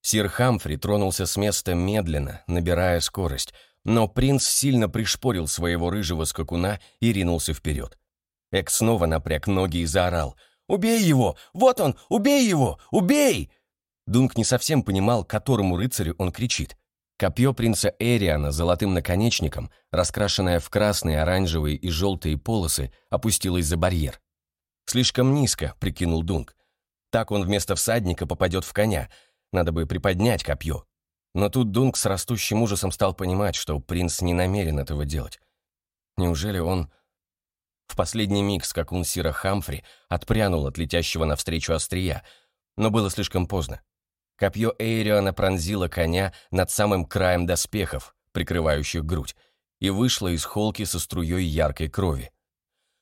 Сир Хамфри тронулся с места медленно, набирая скорость, но принц сильно пришпорил своего рыжего скакуна и ринулся вперед. Эк снова напряг ноги и заорал. «Убей его! Вот он! Убей его! Убей!» Дунк не совсем понимал, которому рыцарю он кричит. Копье принца Эриана золотым наконечником, раскрашенное в красные, оранжевые и желтые полосы, опустилось за барьер. «Слишком низко», — прикинул Дунк. «Так он вместо всадника попадет в коня, надо бы приподнять копье. Но тут Дунк с растущим ужасом стал понимать, что принц не намерен этого делать. Неужели он... В последний миг скакун Сира Хамфри отпрянул от летящего навстречу острия, но было слишком поздно. Копье Эйриона пронзило коня над самым краем доспехов, прикрывающих грудь, и вышло из холки со струей яркой крови.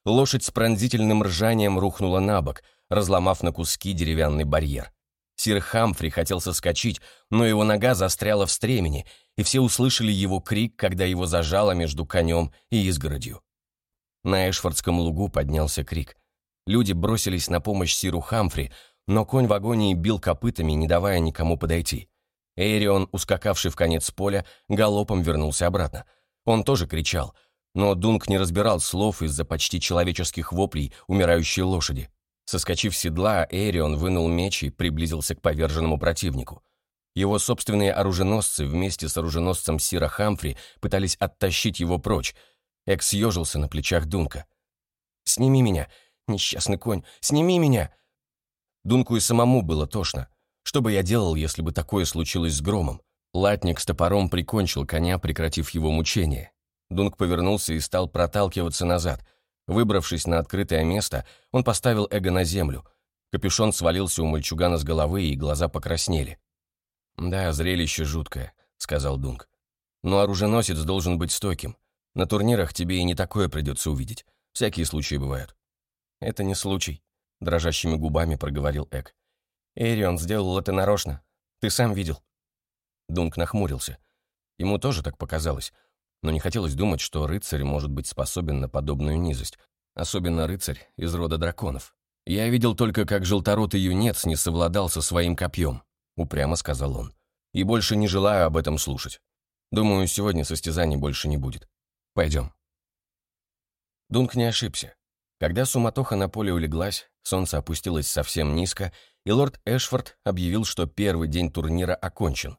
Лошадь с пронзительным ржанием рухнула на бок, разломав на куски деревянный барьер. Сир Хамфри хотел соскочить, но его нога застряла в стремени, и все услышали его крик, когда его зажало между конем и изгородью. На Эшфордском лугу поднялся крик. Люди бросились на помощь Сиру Хамфри, но конь в агонии бил копытами, не давая никому подойти. Эйрион, ускакавший в конец поля, галопом вернулся обратно. Он тоже кричал, но Дунк не разбирал слов из-за почти человеческих воплей умирающей лошади. Соскочив с седла, Эрион вынул меч и приблизился к поверженному противнику. Его собственные оруженосцы вместе с оруженосцем Сира Хамфри пытались оттащить его прочь. Экс съежился на плечах Дунка. «Сними меня, несчастный конь, сними меня!» Дунку и самому было тошно. Что бы я делал, если бы такое случилось с громом? Латник с топором прикончил коня, прекратив его мучение. Дунк повернулся и стал проталкиваться назад — Выбравшись на открытое место, он поставил эго на землю. Капюшон свалился у мальчугана с головы, и глаза покраснели. «Да, зрелище жуткое», — сказал Дунк. «Но оруженосец должен быть стойким. На турнирах тебе и не такое придется увидеть. Всякие случаи бывают». «Это не случай», — дрожащими губами проговорил Эк. «Эрион сделал это нарочно. Ты сам видел». Дунк нахмурился. Ему тоже так показалось — но не хотелось думать, что рыцарь может быть способен на подобную низость, особенно рыцарь из рода драконов. «Я видел только, как желторотый юнец не совладал со своим копьем», — упрямо сказал он. «И больше не желаю об этом слушать. Думаю, сегодня состязаний больше не будет. Пойдем». Дунк не ошибся. Когда суматоха на поле улеглась, солнце опустилось совсем низко, и лорд Эшфорд объявил, что первый день турнира окончен.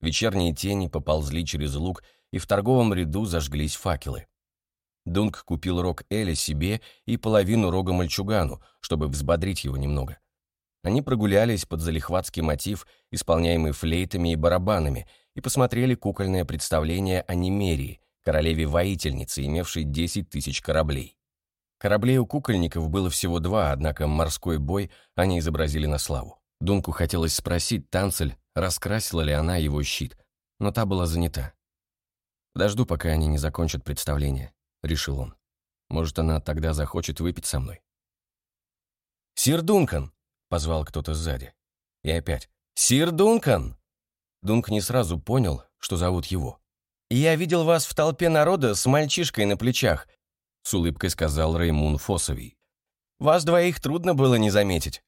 Вечерние тени поползли через луг и в торговом ряду зажглись факелы. Дунк купил рог Эля себе и половину рога мальчугану, чтобы взбодрить его немного. Они прогулялись под залихватский мотив, исполняемый флейтами и барабанами, и посмотрели кукольное представление о Немерии, королеве-воительнице, имевшей 10 тысяч кораблей. Кораблей у кукольников было всего два, однако морской бой они изобразили на славу. Дунку хотелось спросить Танцель, раскрасила ли она его щит, но та была занята. «Подожду, пока они не закончат представление», — решил он. «Может, она тогда захочет выпить со мной». «Сир Дункан!» — позвал кто-то сзади. И опять «Сир Дункан!» Дунк не сразу понял, что зовут его. «Я видел вас в толпе народа с мальчишкой на плечах», — с улыбкой сказал Реймун Фосовий. «Вас двоих трудно было не заметить».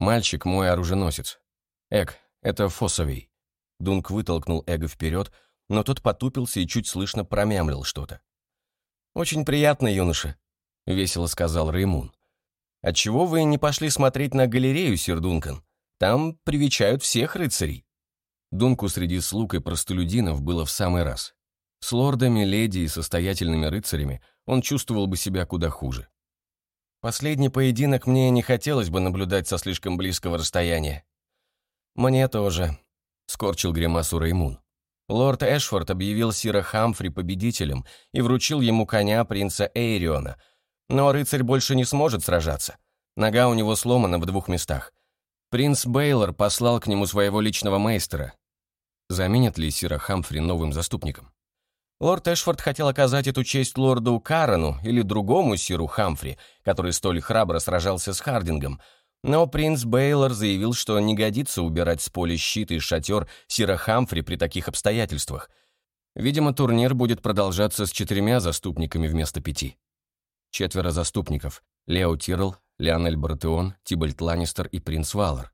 «Мальчик мой оруженосец. Эк, это Фосовий». Дунк вытолкнул Эго вперед, но тот потупился и чуть слышно промямлил что-то. «Очень приятно, юноша», — весело сказал Реймун. «Отчего вы не пошли смотреть на галерею, сир Дункан? Там привечают всех рыцарей». Дунку среди слуг и простолюдинов было в самый раз. С лордами, леди и состоятельными рыцарями он чувствовал бы себя куда хуже. Последний поединок мне не хотелось бы наблюдать со слишком близкого расстояния. Мне тоже, скорчил гримасу Реймун. Лорд Эшфорд объявил Сира Хамфри победителем и вручил ему коня принца Эйриона. Но рыцарь больше не сможет сражаться. Нога у него сломана в двух местах. Принц Бейлор послал к нему своего личного мейстера. Заменят ли Сира Хамфри новым заступником? Лорд Эшфорд хотел оказать эту честь лорду Карану или другому Сиру Хамфри, который столь храбро сражался с Хардингом, но принц Бейлор заявил, что не годится убирать с поля щит и шатер Сира Хамфри при таких обстоятельствах. Видимо, турнир будет продолжаться с четырьмя заступниками вместо пяти. Четверо заступников — Лео Тирл, Леонель Баратеон, Тибальт Ланнистер и принц Валар.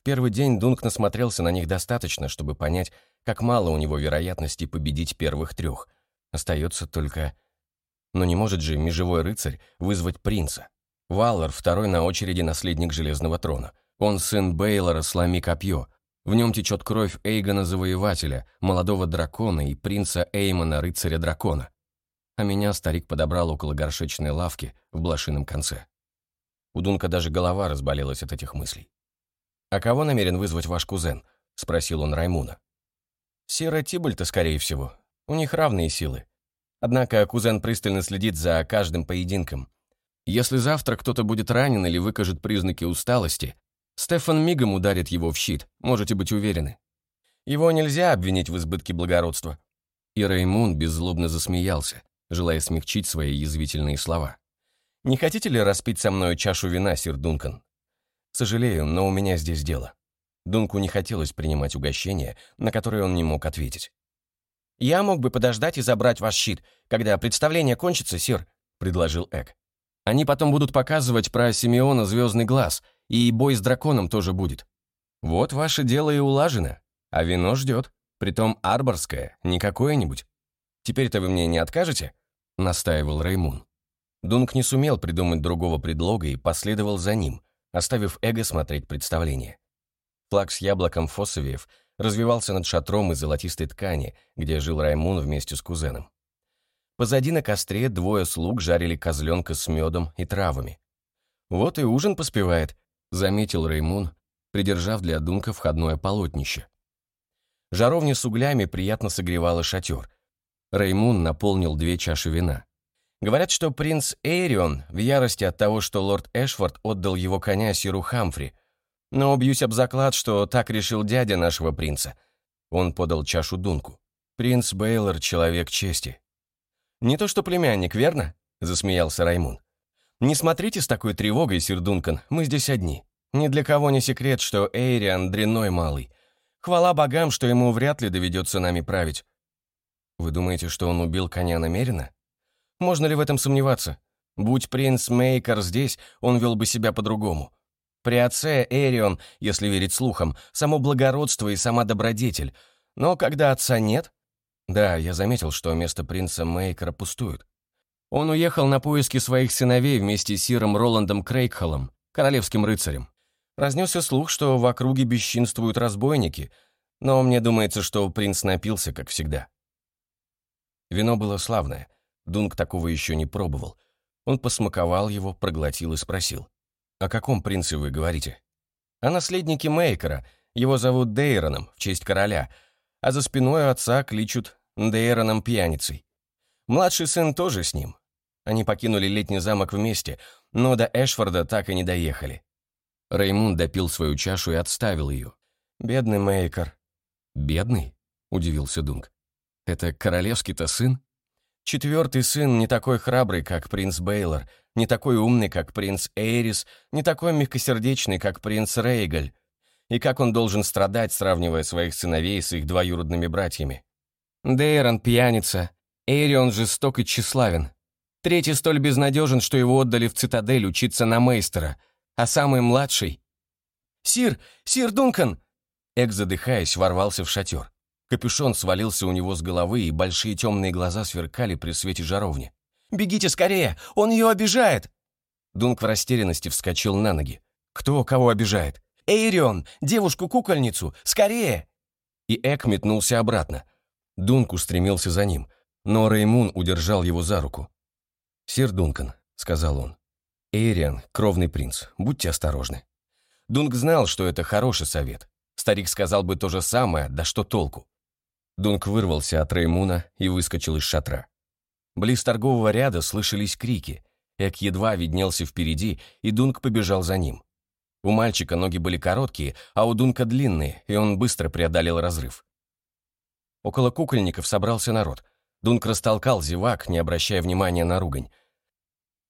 В первый день Дунк насмотрелся на них достаточно, чтобы понять, как мало у него вероятности победить первых трех. Остается только... Но не может же межевой рыцарь вызвать принца. Валар второй на очереди наследник Железного трона. Он сын Бейлора «Сломи копье». В нем течет кровь Эйгона Завоевателя, молодого дракона и принца Эймона, рыцаря дракона. А меня старик подобрал около горшечной лавки в блошином конце. У Дунка даже голова разболелась от этих мыслей. «А кого намерен вызвать ваш кузен?» — спросил он Раймуна. «Сера Тибальта, скорее всего. У них равные силы. Однако кузен пристально следит за каждым поединком. Если завтра кто-то будет ранен или выкажет признаки усталости, Стефан мигом ударит его в щит, можете быть уверены. Его нельзя обвинить в избытке благородства». И Раймун беззлобно засмеялся, желая смягчить свои язвительные слова. «Не хотите ли распить со мной чашу вина, сир Дункан? Сожалею, но у меня здесь дело». Дунку не хотелось принимать угощение, на которое он не мог ответить. «Я мог бы подождать и забрать ваш щит, когда представление кончится, сир», — предложил Эк. «Они потом будут показывать про Симеона Звездный глаз, и бой с драконом тоже будет. Вот ваше дело и улажено, а вино ждет, притом арборское, не какое-нибудь. Теперь-то вы мне не откажете?» — настаивал Реймун. Дунк не сумел придумать другого предлога и последовал за ним, оставив Эго смотреть представление. Флаг с яблоком фосовиев развивался над шатром из золотистой ткани, где жил Раймун вместе с кузеном. Позади на костре двое слуг жарили козленка с медом и травами. «Вот и ужин поспевает», — заметил Раймун, придержав для Дунка входное полотнище. Жаровня с углями приятно согревала шатер. Раймун наполнил две чаши вина. Говорят, что принц Эйрион в ярости от того, что лорд Эшфорд отдал его коня Сиру Хамфри, но бьюсь об заклад, что так решил дядя нашего принца. Он подал чашу Дунку. Принц Бейлор — человек чести. «Не то что племянник, верно?» — засмеялся Раймун. «Не смотрите с такой тревогой, сир Дункан, мы здесь одни. Ни для кого не секрет, что Эйриан — дрянной малый. Хвала богам, что ему вряд ли доведется нами править. Вы думаете, что он убил коня намеренно? Можно ли в этом сомневаться? Будь принц Мейкер здесь, он вел бы себя по-другому. При отце Эрион, если верить слухам, само благородство и сама добродетель. Но когда отца нет... Да, я заметил, что место принца Мейкера пустует. Он уехал на поиски своих сыновей вместе с сиром Роландом Крейгхоллом, королевским рыцарем. Разнесся слух, что в округе бесчинствуют разбойники, но мне думается, что принц напился, как всегда. Вино было славное. Дунк такого еще не пробовал. Он посмаковал его, проглотил и спросил. «О каком принце вы говорите?» «О наследнике Мейкера. Его зовут Дейроном, в честь короля, а за спиной отца кличут Дейроном пьяницей. Младший сын тоже с ним. Они покинули летний замок вместе, но до Эшфорда так и не доехали». Реймунд допил свою чашу и отставил ее. «Бедный Мейкер». «Бедный?» — удивился Дунк. «Это королевский-то сын?» Четвертый сын не такой храбрый, как принц Бейлор, не такой умный, как принц Эйрис, не такой мягкосердечный, как принц Рейгаль. И как он должен страдать, сравнивая своих сыновей с их двоюродными братьями? Дейрон пьяница, Эйрион жесток и тщеславен. Третий столь безнадежен, что его отдали в цитадель учиться на мейстера, а самый младший... «Сир! Сир Дункан!» Эк, задыхаясь, ворвался в шатер. Капюшон свалился у него с головы, и большие темные глаза сверкали при свете жаровни. «Бегите скорее! Он ее обижает!» Дунк в растерянности вскочил на ноги. «Кто кого обижает?» «Эйрион! Девушку-кукольницу! Скорее!» И Эк метнулся обратно. Дунк устремился за ним, но Реймун удержал его за руку. «Сир Дункан», — сказал он, Эйриан — кровный принц, будьте осторожны. Дунк знал, что это хороший совет. Старик сказал бы то же самое, да что толку? Дунк вырвался от Реймуна и выскочил из шатра. Близ торгового ряда слышались крики. Эк едва виднелся впереди, и Дунк побежал за ним. У мальчика ноги были короткие, а у Дунка длинные, и он быстро преодолел разрыв. Около кукольников собрался народ. Дунк растолкал зевак, не обращая внимания на ругань.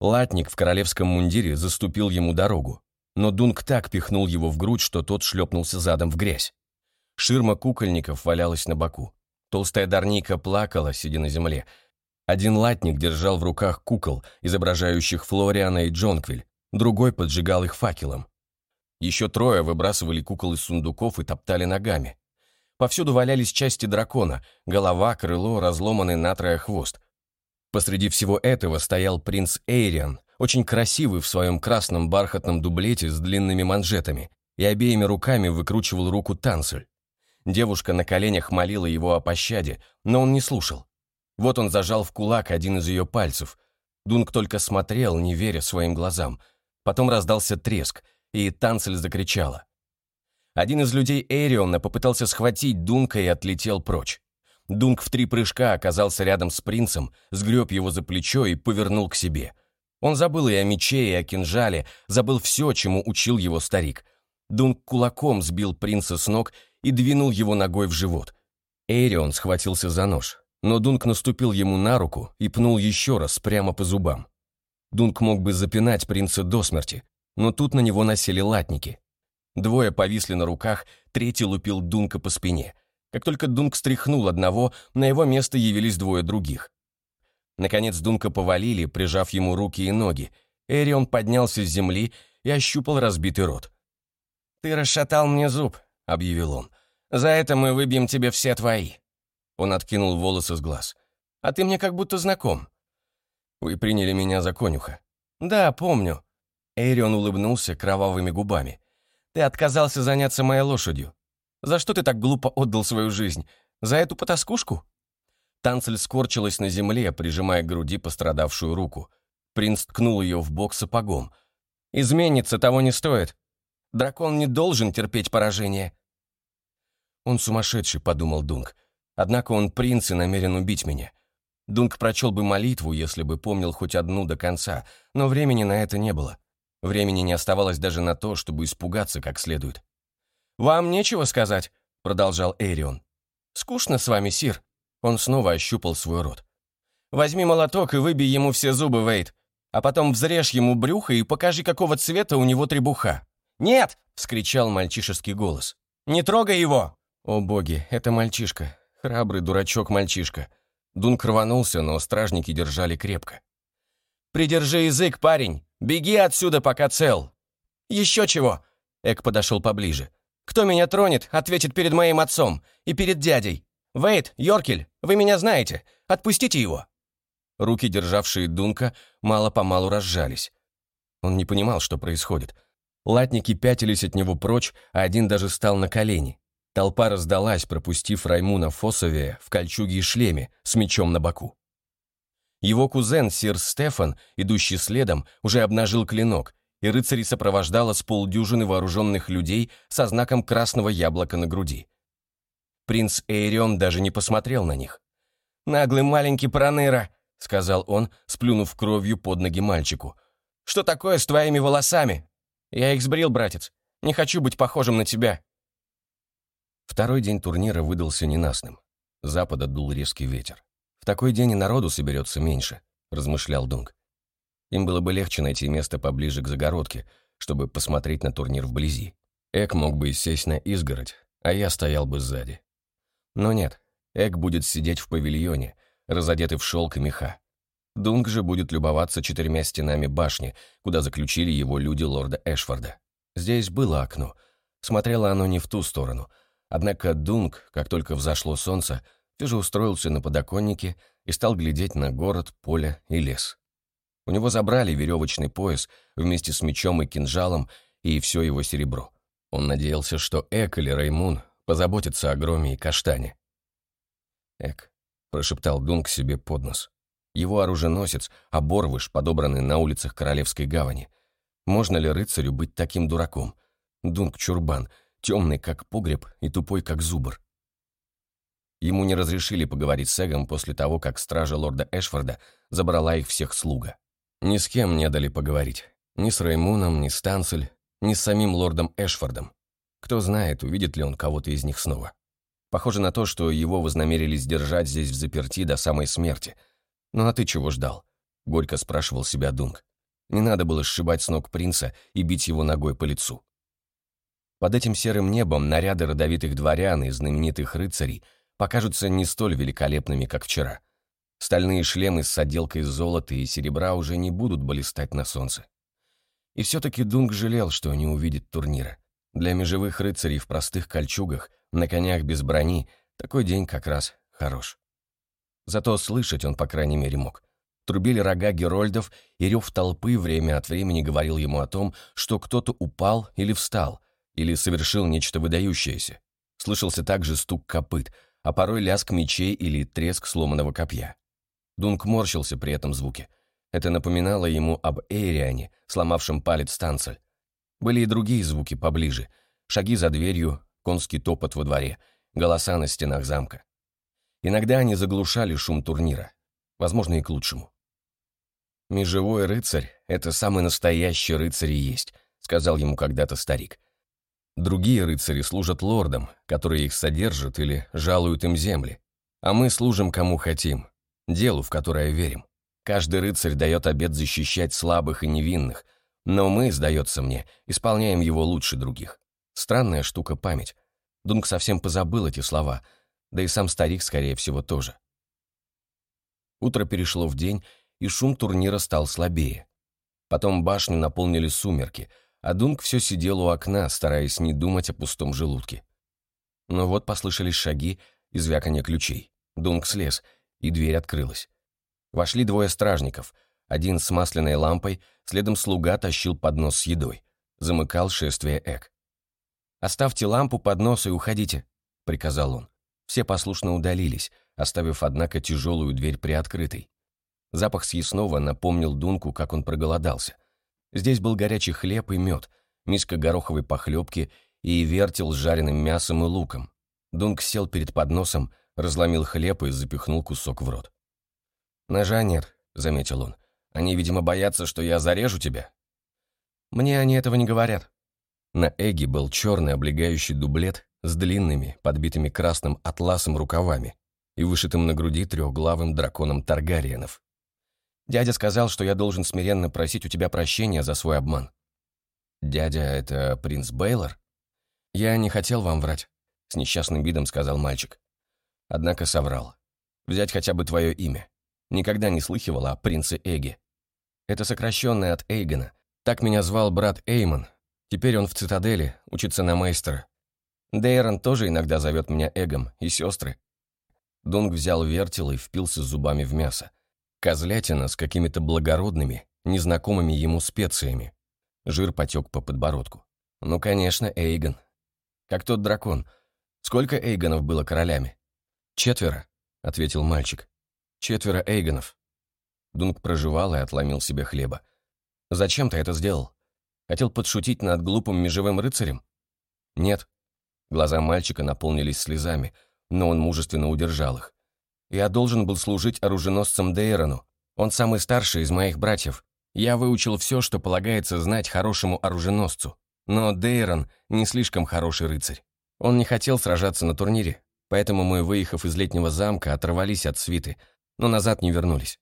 Латник в королевском мундире заступил ему дорогу, но Дунк так пихнул его в грудь, что тот шлепнулся задом в грязь. Ширма кукольников валялась на боку. Толстая Дарника плакала, сидя на земле. Один латник держал в руках кукол, изображающих Флориана и Джонквиль, другой поджигал их факелом. Еще трое выбрасывали кукол из сундуков и топтали ногами. Повсюду валялись части дракона, голова, крыло, разломанный натрое хвост. Посреди всего этого стоял принц Эйриан, очень красивый в своем красном бархатном дублете с длинными манжетами, и обеими руками выкручивал руку Танцель. Девушка на коленях молила его о пощаде, но он не слушал. Вот он зажал в кулак один из ее пальцев. Дунк только смотрел, не веря своим глазам. Потом раздался треск, и Танцель закричала. Один из людей Эриона попытался схватить Дунка и отлетел прочь. Дунк в три прыжка оказался рядом с принцем, сгреб его за плечо и повернул к себе. Он забыл и о мече, и о кинжале, забыл все, чему учил его старик. Дунк кулаком сбил принца с ног и двинул его ногой в живот. Эрион схватился за нож, но Дунк наступил ему на руку и пнул еще раз прямо по зубам. Дунк мог бы запинать принца до смерти, но тут на него насели латники. Двое повисли на руках, третий лупил Дунка по спине. Как только Дунк стряхнул одного, на его место явились двое других. Наконец Дунка повалили, прижав ему руки и ноги. Эрион поднялся с земли и ощупал разбитый рот. «Ты расшатал мне зуб», — объявил он. «За это мы выбьем тебе все твои». Он откинул волосы с глаз. «А ты мне как будто знаком». «Вы приняли меня за конюха». «Да, помню». Эрион улыбнулся кровавыми губами. Ты отказался заняться моей лошадью. За что ты так глупо отдал свою жизнь? За эту потаскушку?» Танцель скорчилась на земле, прижимая к груди пострадавшую руку. Принц ткнул ее в бок сапогом. «Измениться того не стоит. Дракон не должен терпеть поражение». «Он сумасшедший», — подумал Дунк. «Однако он принц и намерен убить меня». Дунк прочел бы молитву, если бы помнил хоть одну до конца, но времени на это не было. Времени не оставалось даже на то, чтобы испугаться как следует. «Вам нечего сказать?» — продолжал Эрион. «Скучно с вами, Сир?» Он снова ощупал свой рот. «Возьми молоток и выбей ему все зубы, Вейд, а потом взрежь ему брюхо и покажи, какого цвета у него требуха». «Нет!» — вскричал мальчишеский голос. «Не трогай его!» «О боги, это мальчишка. Храбрый дурачок-мальчишка». Дунк рванулся, но стражники держали крепко. «Придержи язык, парень! Беги отсюда, пока цел!» «Еще чего!» Эк подошел поближе. «Кто меня тронет, ответит перед моим отцом и перед дядей. Вейт, Йоркель, вы меня знаете. Отпустите его!» Руки, державшие Дунка, мало-помалу разжались. Он не понимал, что происходит. Латники пятились от него прочь, а один даже стал на колени. Толпа раздалась, пропустив Раймуна Фосовия в кольчуге и шлеме с мечом на боку. Его кузен, сир Стефан, идущий следом, уже обнажил клинок, и рыцари сопровождало с полдюжины вооруженных людей со знаком красного яблока на груди. Принц Эйрион даже не посмотрел на них. «Наглый маленький проныра», — сказал он, сплюнув кровью под ноги мальчику. «Что такое с твоими волосами? Я их сбрил, братец. Не хочу быть похожим на тебя». Второй день турнира выдался ненастным. Запада дул резкий ветер такой день и народу соберется меньше», — размышлял Дунк. Им было бы легче найти место поближе к загородке, чтобы посмотреть на турнир вблизи. Эк мог бы сесть на изгородь, а я стоял бы сзади. Но нет, Эк будет сидеть в павильоне, разодетый в шелк и меха. Дунк же будет любоваться четырьмя стенами башни, куда заключили его люди лорда Эшфорда. Здесь было окно. Смотрело оно не в ту сторону. Однако Дунк, как только взошло солнце, ты же устроился на подоконнике и стал глядеть на город, поле и лес. У него забрали веревочный пояс вместе с мечом и кинжалом и все его серебро. Он надеялся, что Эк или Раймун позаботятся о Громе и Каштане. «Эк», — прошептал Дунк себе под нос, — Его оруженосец — оборвыш, подобранный на улицах Королевской гавани. Можно ли рыцарю быть таким дураком? Дунк Чурбан, темный как погреб и тупой как зубр. Ему не разрешили поговорить с Эгом после того, как стража лорда Эшфорда забрала их всех слуга. Ни с кем не дали поговорить. Ни с Раймуном, ни с Танцель, ни с самим лордом Эшфордом. Кто знает, увидит ли он кого-то из них снова. Похоже на то, что его вознамерились держать здесь в заперти до самой смерти. «Ну а ты чего ждал?» — горько спрашивал себя Дунк. Не надо было сшибать с ног принца и бить его ногой по лицу. Под этим серым небом наряды родовитых дворян и знаменитых рыцарей покажутся не столь великолепными, как вчера. Стальные шлемы с отделкой золота и серебра уже не будут блистать на солнце. И все-таки Дунк жалел, что не увидит турнира. Для межевых рыцарей в простых кольчугах, на конях без брони, такой день как раз хорош. Зато слышать он, по крайней мере, мог. Трубили рога герольдов, и рев толпы время от времени говорил ему о том, что кто-то упал или встал, или совершил нечто выдающееся. Слышался также стук копыт, а порой лязг мечей или треск сломанного копья. Дунк морщился при этом звуке. Это напоминало ему об Эйриане, сломавшем палец танцель. Были и другие звуки поближе. Шаги за дверью, конский топот во дворе, голоса на стенах замка. Иногда они заглушали шум турнира. Возможно, и к лучшему. «Межевой рыцарь — это самый настоящий рыцарь и есть», — сказал ему когда-то старик. Другие рыцари служат лордам, которые их содержат или жалуют им земли. А мы служим кому хотим, делу, в которое верим. Каждый рыцарь дает обет защищать слабых и невинных, но мы, сдается мне, исполняем его лучше других. Странная штука память. Дунк совсем позабыл эти слова, да и сам старик, скорее всего, тоже. Утро перешло в день, и шум турнира стал слабее. Потом башню наполнили сумерки — а Дунк все сидел у окна, стараясь не думать о пустом желудке. Но вот послышались шаги и звяканье ключей. Дунк слез, и дверь открылась. Вошли двое стражников. Один с масляной лампой, следом слуга тащил поднос с едой. Замыкал шествие Эк. «Оставьте лампу, поднос и уходите», — приказал он. Все послушно удалились, оставив, однако, тяжелую дверь приоткрытой. Запах съестного напомнил Дунку, как он проголодался — Здесь был горячий хлеб и мед, миска гороховой похлебки и вертел с жареным мясом и луком. Дунк сел перед подносом, разломил хлеб и запихнул кусок в рот. «Ножа нет», — заметил он. «Они, видимо, боятся, что я зарежу тебя». «Мне они этого не говорят». На Эге был черный облегающий дублет с длинными, подбитыми красным атласом рукавами и вышитым на груди трехглавым драконом Таргариенов. Дядя сказал, что я должен смиренно просить у тебя прощения за свой обман. Дядя — это принц Бейлор? Я не хотел вам врать, — с несчастным видом сказал мальчик. Однако соврал. Взять хотя бы твое имя. Никогда не слыхивал о принце Эге. Это сокращенное от Эйгона. Так меня звал брат Эймон. Теперь он в цитадели, учится на мейстера. Дейрон тоже иногда зовет меня Эгом, и сестры. Дунг взял вертел и впился зубами в мясо. Козлятина с какими-то благородными, незнакомыми ему специями. Жир потек по подбородку. Ну, конечно, Эйгон. Как тот дракон. Сколько Эйгонов было королями? Четверо, ответил мальчик. Четверо Эйгонов. Дунк проживал и отломил себе хлеба. Зачем ты это сделал? Хотел подшутить над глупым межевым рыцарем? Нет. Глаза мальчика наполнились слезами, но он мужественно удержал их. Я должен был служить оруженосцем Дейрону. Он самый старший из моих братьев. Я выучил все, что полагается знать хорошему оруженосцу. Но Дейрон не слишком хороший рыцарь. Он не хотел сражаться на турнире, поэтому мы, выехав из летнего замка, оторвались от свиты, но назад не вернулись.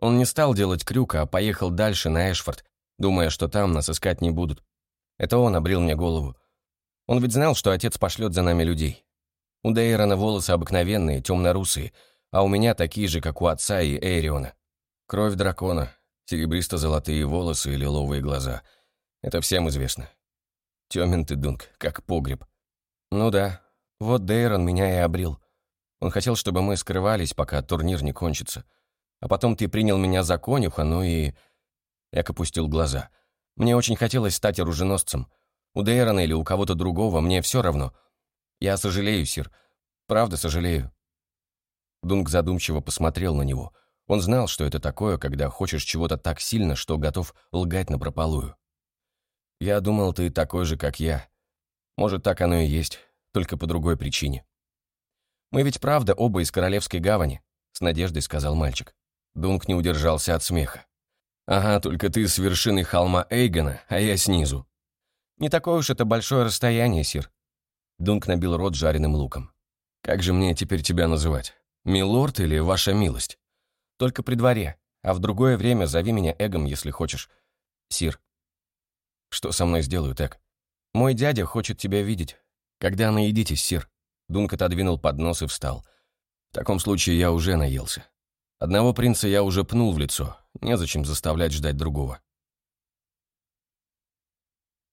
Он не стал делать крюка, а поехал дальше на Эшфорд, думая, что там нас искать не будут. Это он обрил мне голову. Он ведь знал, что отец пошлет за нами людей. У Дейрона волосы обыкновенные, темно-русые — а у меня такие же, как у отца и Эйриона. Кровь дракона, серебристо-золотые волосы и лиловые глаза. Это всем известно. Тёмен ты, Дунк, как погреб. Ну да, вот Дейрон меня и обрил. Он хотел, чтобы мы скрывались, пока турнир не кончится. А потом ты принял меня за конюха, ну и... Эк опустил глаза. Мне очень хотелось стать оруженосцем. У Дейрона или у кого-то другого, мне все равно. Я сожалею, Сир. Правда сожалею. Дунк задумчиво посмотрел на него. Он знал, что это такое, когда хочешь чего-то так сильно, что готов лгать напропалую. «Я думал, ты такой же, как я. Может, так оно и есть, только по другой причине». «Мы ведь правда оба из Королевской гавани», — с надеждой сказал мальчик. Дунк не удержался от смеха. «Ага, только ты с вершины холма Эйгона, а я снизу». «Не такое уж это большое расстояние, Сир». Дунк набил рот жареным луком. «Как же мне теперь тебя называть? Милорд или Ваша милость?» Только при дворе, а в другое время зови меня Эгом, если хочешь. Сир. Что со мной сделают, Эг? Мой дядя хочет тебя видеть. Когда наедитесь, Сир? Дунк отодвинул поднос и встал. В таком случае я уже наелся. Одного принца я уже пнул в лицо, незачем заставлять ждать другого.